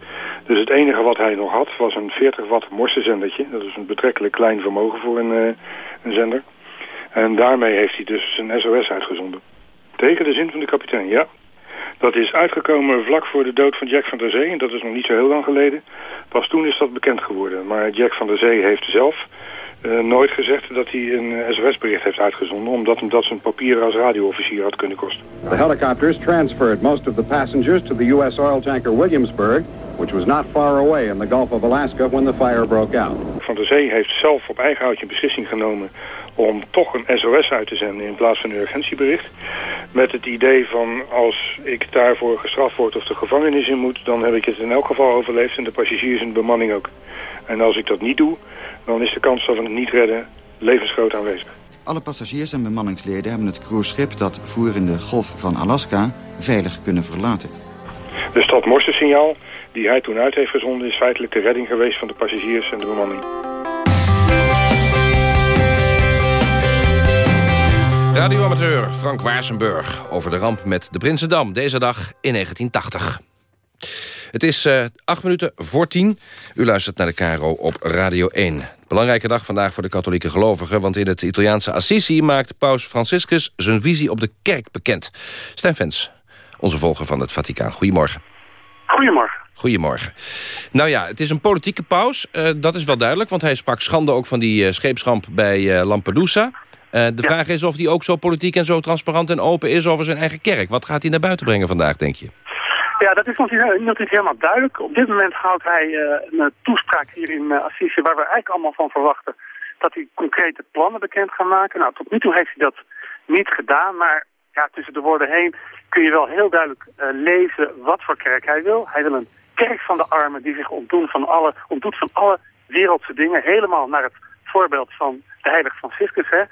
Speaker 32: Dus het enige wat hij nog had, was een 40 watt morsezendertje. Dat is een betrekkelijk klein vermogen voor een, uh, een zender. En daarmee heeft hij dus zijn SOS uitgezonden. Tegen de zin van de kapitein, ja. Dat is uitgekomen vlak voor de dood van Jack van der Zee. En dat is nog niet zo heel lang geleden. Pas toen is dat bekend geworden. Maar Jack van der Zee heeft zelf uh, nooit gezegd dat hij een uh, SOS-bericht heeft uitgezonden... omdat hem dat zijn papieren als radioofficier had kunnen kosten.
Speaker 33: The helicopters transferred most of the passengers to the U.S. oil tanker Williamsburg... which was not far away in the Gulf of Alaska when the fire broke out.
Speaker 32: Van der Zee heeft zelf op eigen houtje beslissing genomen om toch een SOS uit te zenden in plaats van een urgentiebericht. Met het idee van als ik daarvoor gestraft word of de gevangenis in moet... dan heb ik het in elk geval overleefd en de passagiers en de bemanning ook. En als ik dat niet doe, dan is de kans dat we het niet redden levensgroot aanwezig.
Speaker 34: Alle passagiers en bemanningsleden hebben het cruiseschip dat voer in de golf van Alaska veilig kunnen verlaten.
Speaker 32: De stad Morse-signaal die hij toen uit heeft gezonden is feitelijk de redding geweest van de passagiers en de bemanning.
Speaker 21: Radioamateur Frank Waarsenburg over de ramp met de Prinsendam. Deze dag in 1980. Het is uh, acht minuten voor tien. U luistert naar de Caro op Radio 1. Belangrijke dag vandaag voor de katholieke gelovigen... want in het Italiaanse Assisi maakt paus Franciscus zijn visie op de kerk bekend. Stijn Vens, onze volger van het Vaticaan. Goedemorgen.
Speaker 35: Goedemorgen.
Speaker 21: Goedemorgen. Nou ja, het is een politieke paus, uh, dat is wel duidelijk... want hij sprak schande ook van die uh, scheepsramp bij Lampedusa... De ja. vraag is of hij ook zo politiek en zo transparant en open is over zijn eigen kerk. Wat gaat hij naar buiten brengen vandaag, denk je?
Speaker 35: Ja, dat is niet, nog niet helemaal duidelijk. Op dit moment houdt hij uh, een toespraak hier in uh, Assisi... waar we eigenlijk allemaal van verwachten dat hij concrete plannen bekend gaat maken. Nou, tot nu toe heeft hij dat niet gedaan, maar ja, tussen de woorden heen kun je wel heel duidelijk lezen wat voor kerk hij wil. Hij wil een kerk van de armen die zich ontdoen van alle, ontdoet van alle wereldse dingen. Helemaal naar het voorbeeld van de heilige Franciscus, hè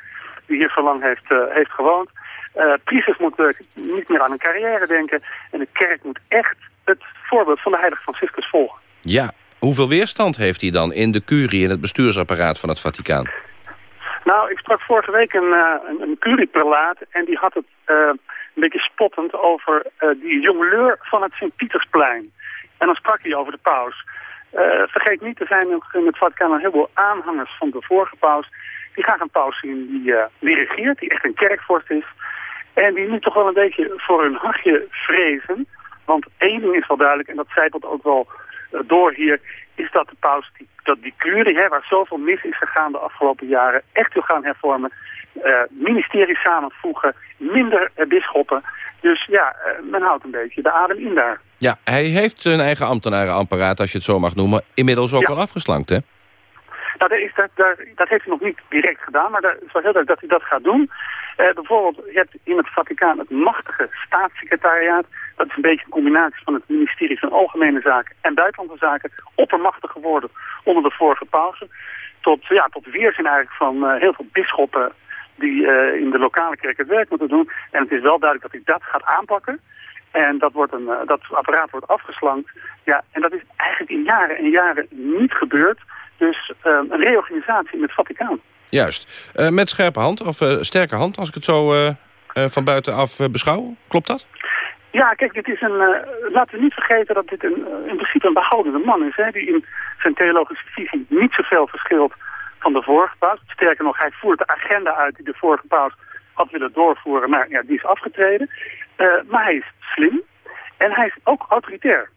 Speaker 35: die hier zo lang heeft, heeft gewoond. Uh, priesters moeten niet meer aan een carrière denken. En de kerk moet echt het voorbeeld van de heilige Franciscus volgen.
Speaker 21: Ja, hoeveel weerstand heeft hij dan in de curie, in het bestuursapparaat van het Vaticaan?
Speaker 35: Nou, ik sprak vorige week een, uh, een, een curieprelaat en die had het een beetje spottend over die jongleur van het Sint-Pietersplein. En dan sprak hij over de paus. vergeet niet, er zijn in het Vaticaan een heleboel aanhangers van de vorige paus die graag een paus zien die, uh, die regeert, die echt een kerkvorst is. En die nu toch wel een beetje voor hun hachje vrezen. Want één ding is wel duidelijk, en dat zijpelt ook wel uh, door hier... is dat de paus die, dat die curie, hè, waar zoveel mis is gegaan de afgelopen jaren... echt wil gaan hervormen, uh, ministeries samenvoegen, minder bisschoppen... Dus ja, men houdt een beetje de adem in daar.
Speaker 21: Ja, hij heeft zijn eigen ambtenarenapparaat, als je het zo mag noemen... inmiddels ook ja. al afgeslankt, hè?
Speaker 35: Nou, dat, is, dat, heeft hij nog niet direct gedaan, maar dat is wel heel duidelijk dat hij dat gaat doen. Uh, bijvoorbeeld, je hebt in het Vaticaan het machtige staatssecretariaat. dat is een beetje een combinatie van het ministerie van Algemene Zaken en Buitenlandse Zaken, oppermachtig geworden onder de vorige pauze. Tot, ja, tot weerzin eigenlijk van eh, heel veel bisschoppen die eh, in de lokale kerk het werk moeten doen. En het is wel duidelijk dat hij dat gaat aanpakken. En dat, wordt een, eh, dat apparaat wordt afgeslankt. Ja, en dat is eigenlijk in jaren en jaren niet gebeurd. Dus een reorganisatie het Vaticaan.
Speaker 21: Juist. met scherpe hand, of sterke hand, als ik het zo van buitenaf beschouw. Klopt dat?
Speaker 35: Ja, kijk, dit is een, uh, laten we niet vergeten dat dit een, in principe een behoudende man is. Hè, die in zijn theologische visie niet zoveel verschilt van de vorige paus. Sterker nog, hij voert de agenda uit die de vorige paus had willen doorvoeren, maar ja, die is afgetreden. Uh, maar hij is slim en hij is ook autoritair.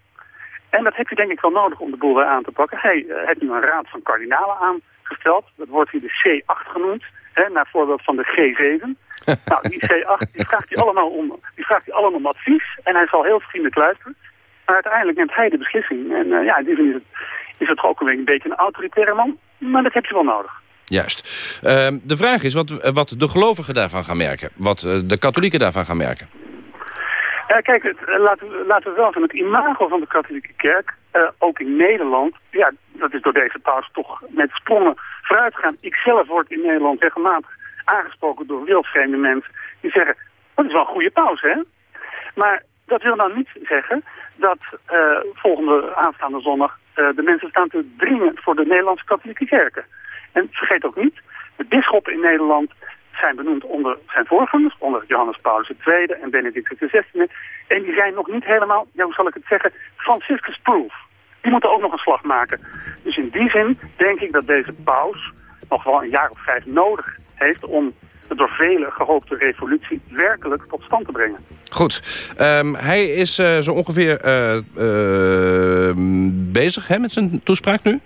Speaker 35: En dat heb je denk ik wel nodig om de boel weer aan te pakken. Hij uh, heeft nu een raad van kardinalen aangesteld. Dat wordt hier de C8 genoemd, hè, naar voorbeeld van de G7. nou, die C8 die vraagt, hij allemaal om, die vraagt hij allemaal om advies en hij zal heel vriendelijk luisteren. Maar uiteindelijk neemt hij de beslissing. En uh, ja, in die zin is het, is het ook een beetje een autoritaire man. Maar dat heb je wel nodig.
Speaker 21: Juist. Uh, de vraag is wat, wat de gelovigen daarvan gaan merken. Wat uh, de katholieken daarvan gaan merken.
Speaker 35: Uh, kijk, het, laten, we, laten we wel van het imago van de katholieke kerk, ook in Nederland, ja, dat is door deze paus toch met sprongen vooruit gegaan. Ik zelf word in Nederland regelmatig aangesproken door wildvreemde mensen die zeggen, dat is wel een goede paus, hè? Maar dat wil nou niet zeggen dat volgende aanstaande zondag de mensen staan te dringen voor de Nederlandse katholieke kerken. En vergeet ook niet, de bisschoppen in Nederland zijn benoemd onder zijn voorgangers, onder Johannes Paulus II en Benedictus XVI. En die zijn nog niet helemaal, ja, hoe zal ik het zeggen, Franciscus-proof. Die moeten ook nog een slag maken. Dus in die zin denk ik dat deze paus nog wel een jaar of vijf nodig heeft om de door velen gehoopte revolutie werkelijk tot stand te brengen.
Speaker 21: Goed. Um, hij is uh, zo ongeveer uh, uh, bezig hè, met zijn toespraak nu?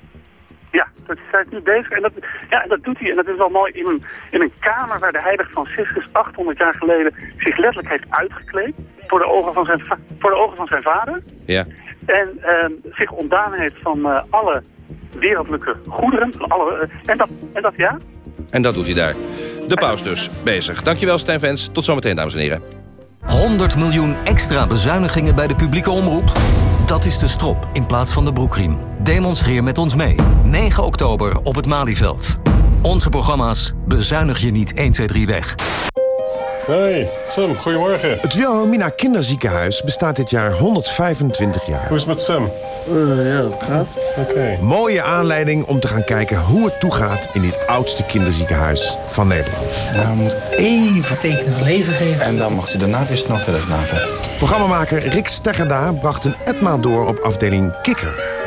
Speaker 35: Ja, dat is hij nu bezig. En dat, ja, dat doet hij. En dat is wel mooi in een, in een kamer waar de heilige Franciscus 800 jaar geleden zich letterlijk heeft uitgekleed. Voor de ogen van zijn, voor de ogen van zijn vader.
Speaker 21: Ja.
Speaker 35: En ehm, zich ontdaan heeft van alle wereldlijke goederen. Alle, en, dat, en dat ja.
Speaker 21: En dat doet hij daar. De paus dus, bezig. Dankjewel Stijn Vens. Tot zometeen, dames en heren.
Speaker 9: 100 miljoen extra bezuinigingen bij de publieke omroep? Dat is de strop in plaats van de broekriem. Demonstreer met ons mee. 9 oktober op het Malieveld. Onze programma's bezuinig je niet 1, 2, 3 weg.
Speaker 36: Hey, Sam, goedemorgen.
Speaker 37: Het Wilhelmina Kinderziekenhuis bestaat dit jaar 125 jaar.
Speaker 36: Hoe is het met Sam?
Speaker 10: Uh, ja, het gaat.
Speaker 36: Oké.
Speaker 37: Mooie aanleiding om te gaan kijken hoe het toegaat... in dit oudste kinderziekenhuis van Nederland.
Speaker 10: Nou, moet even teken van leven geven.
Speaker 37: En dan mag hij daarna weer snel verder slapen. Programmamaker Rick Steggerda bracht een etmaal door op afdeling Kikker.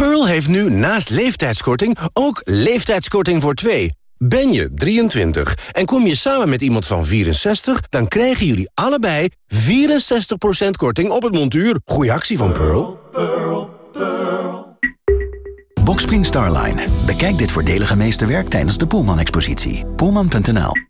Speaker 11: Pearl heeft nu naast leeftijdskorting ook leeftijdskorting voor twee. Ben je 23 en kom je samen met iemand van 64... dan krijgen jullie allebei 64% korting op het montuur. Goeie actie van Pearl.
Speaker 38: Pearl, Pearl. Boxspring Starline. Bekijk dit voordelige meesterwerk tijdens de Poelman-expositie. Poelman.nl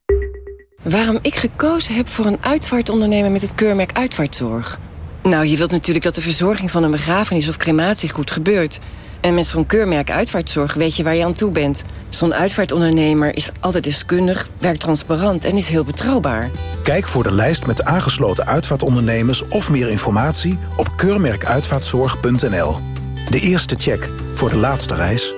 Speaker 37: Waarom ik gekozen heb voor een uitvaartondernemer met het keurmerk Uitvaartzorg? Nou, je wilt natuurlijk dat de verzorging van een begrafenis of crematie goed gebeurt. En met zo'n keurmerk Uitvaartzorg weet je waar je aan toe bent. Zo'n uitvaartondernemer is altijd deskundig, werkt transparant en is heel betrouwbaar.
Speaker 38: Kijk voor de lijst met aangesloten uitvaartondernemers of meer informatie op keurmerkuitvaartzorg.nl. De eerste check voor de laatste reis.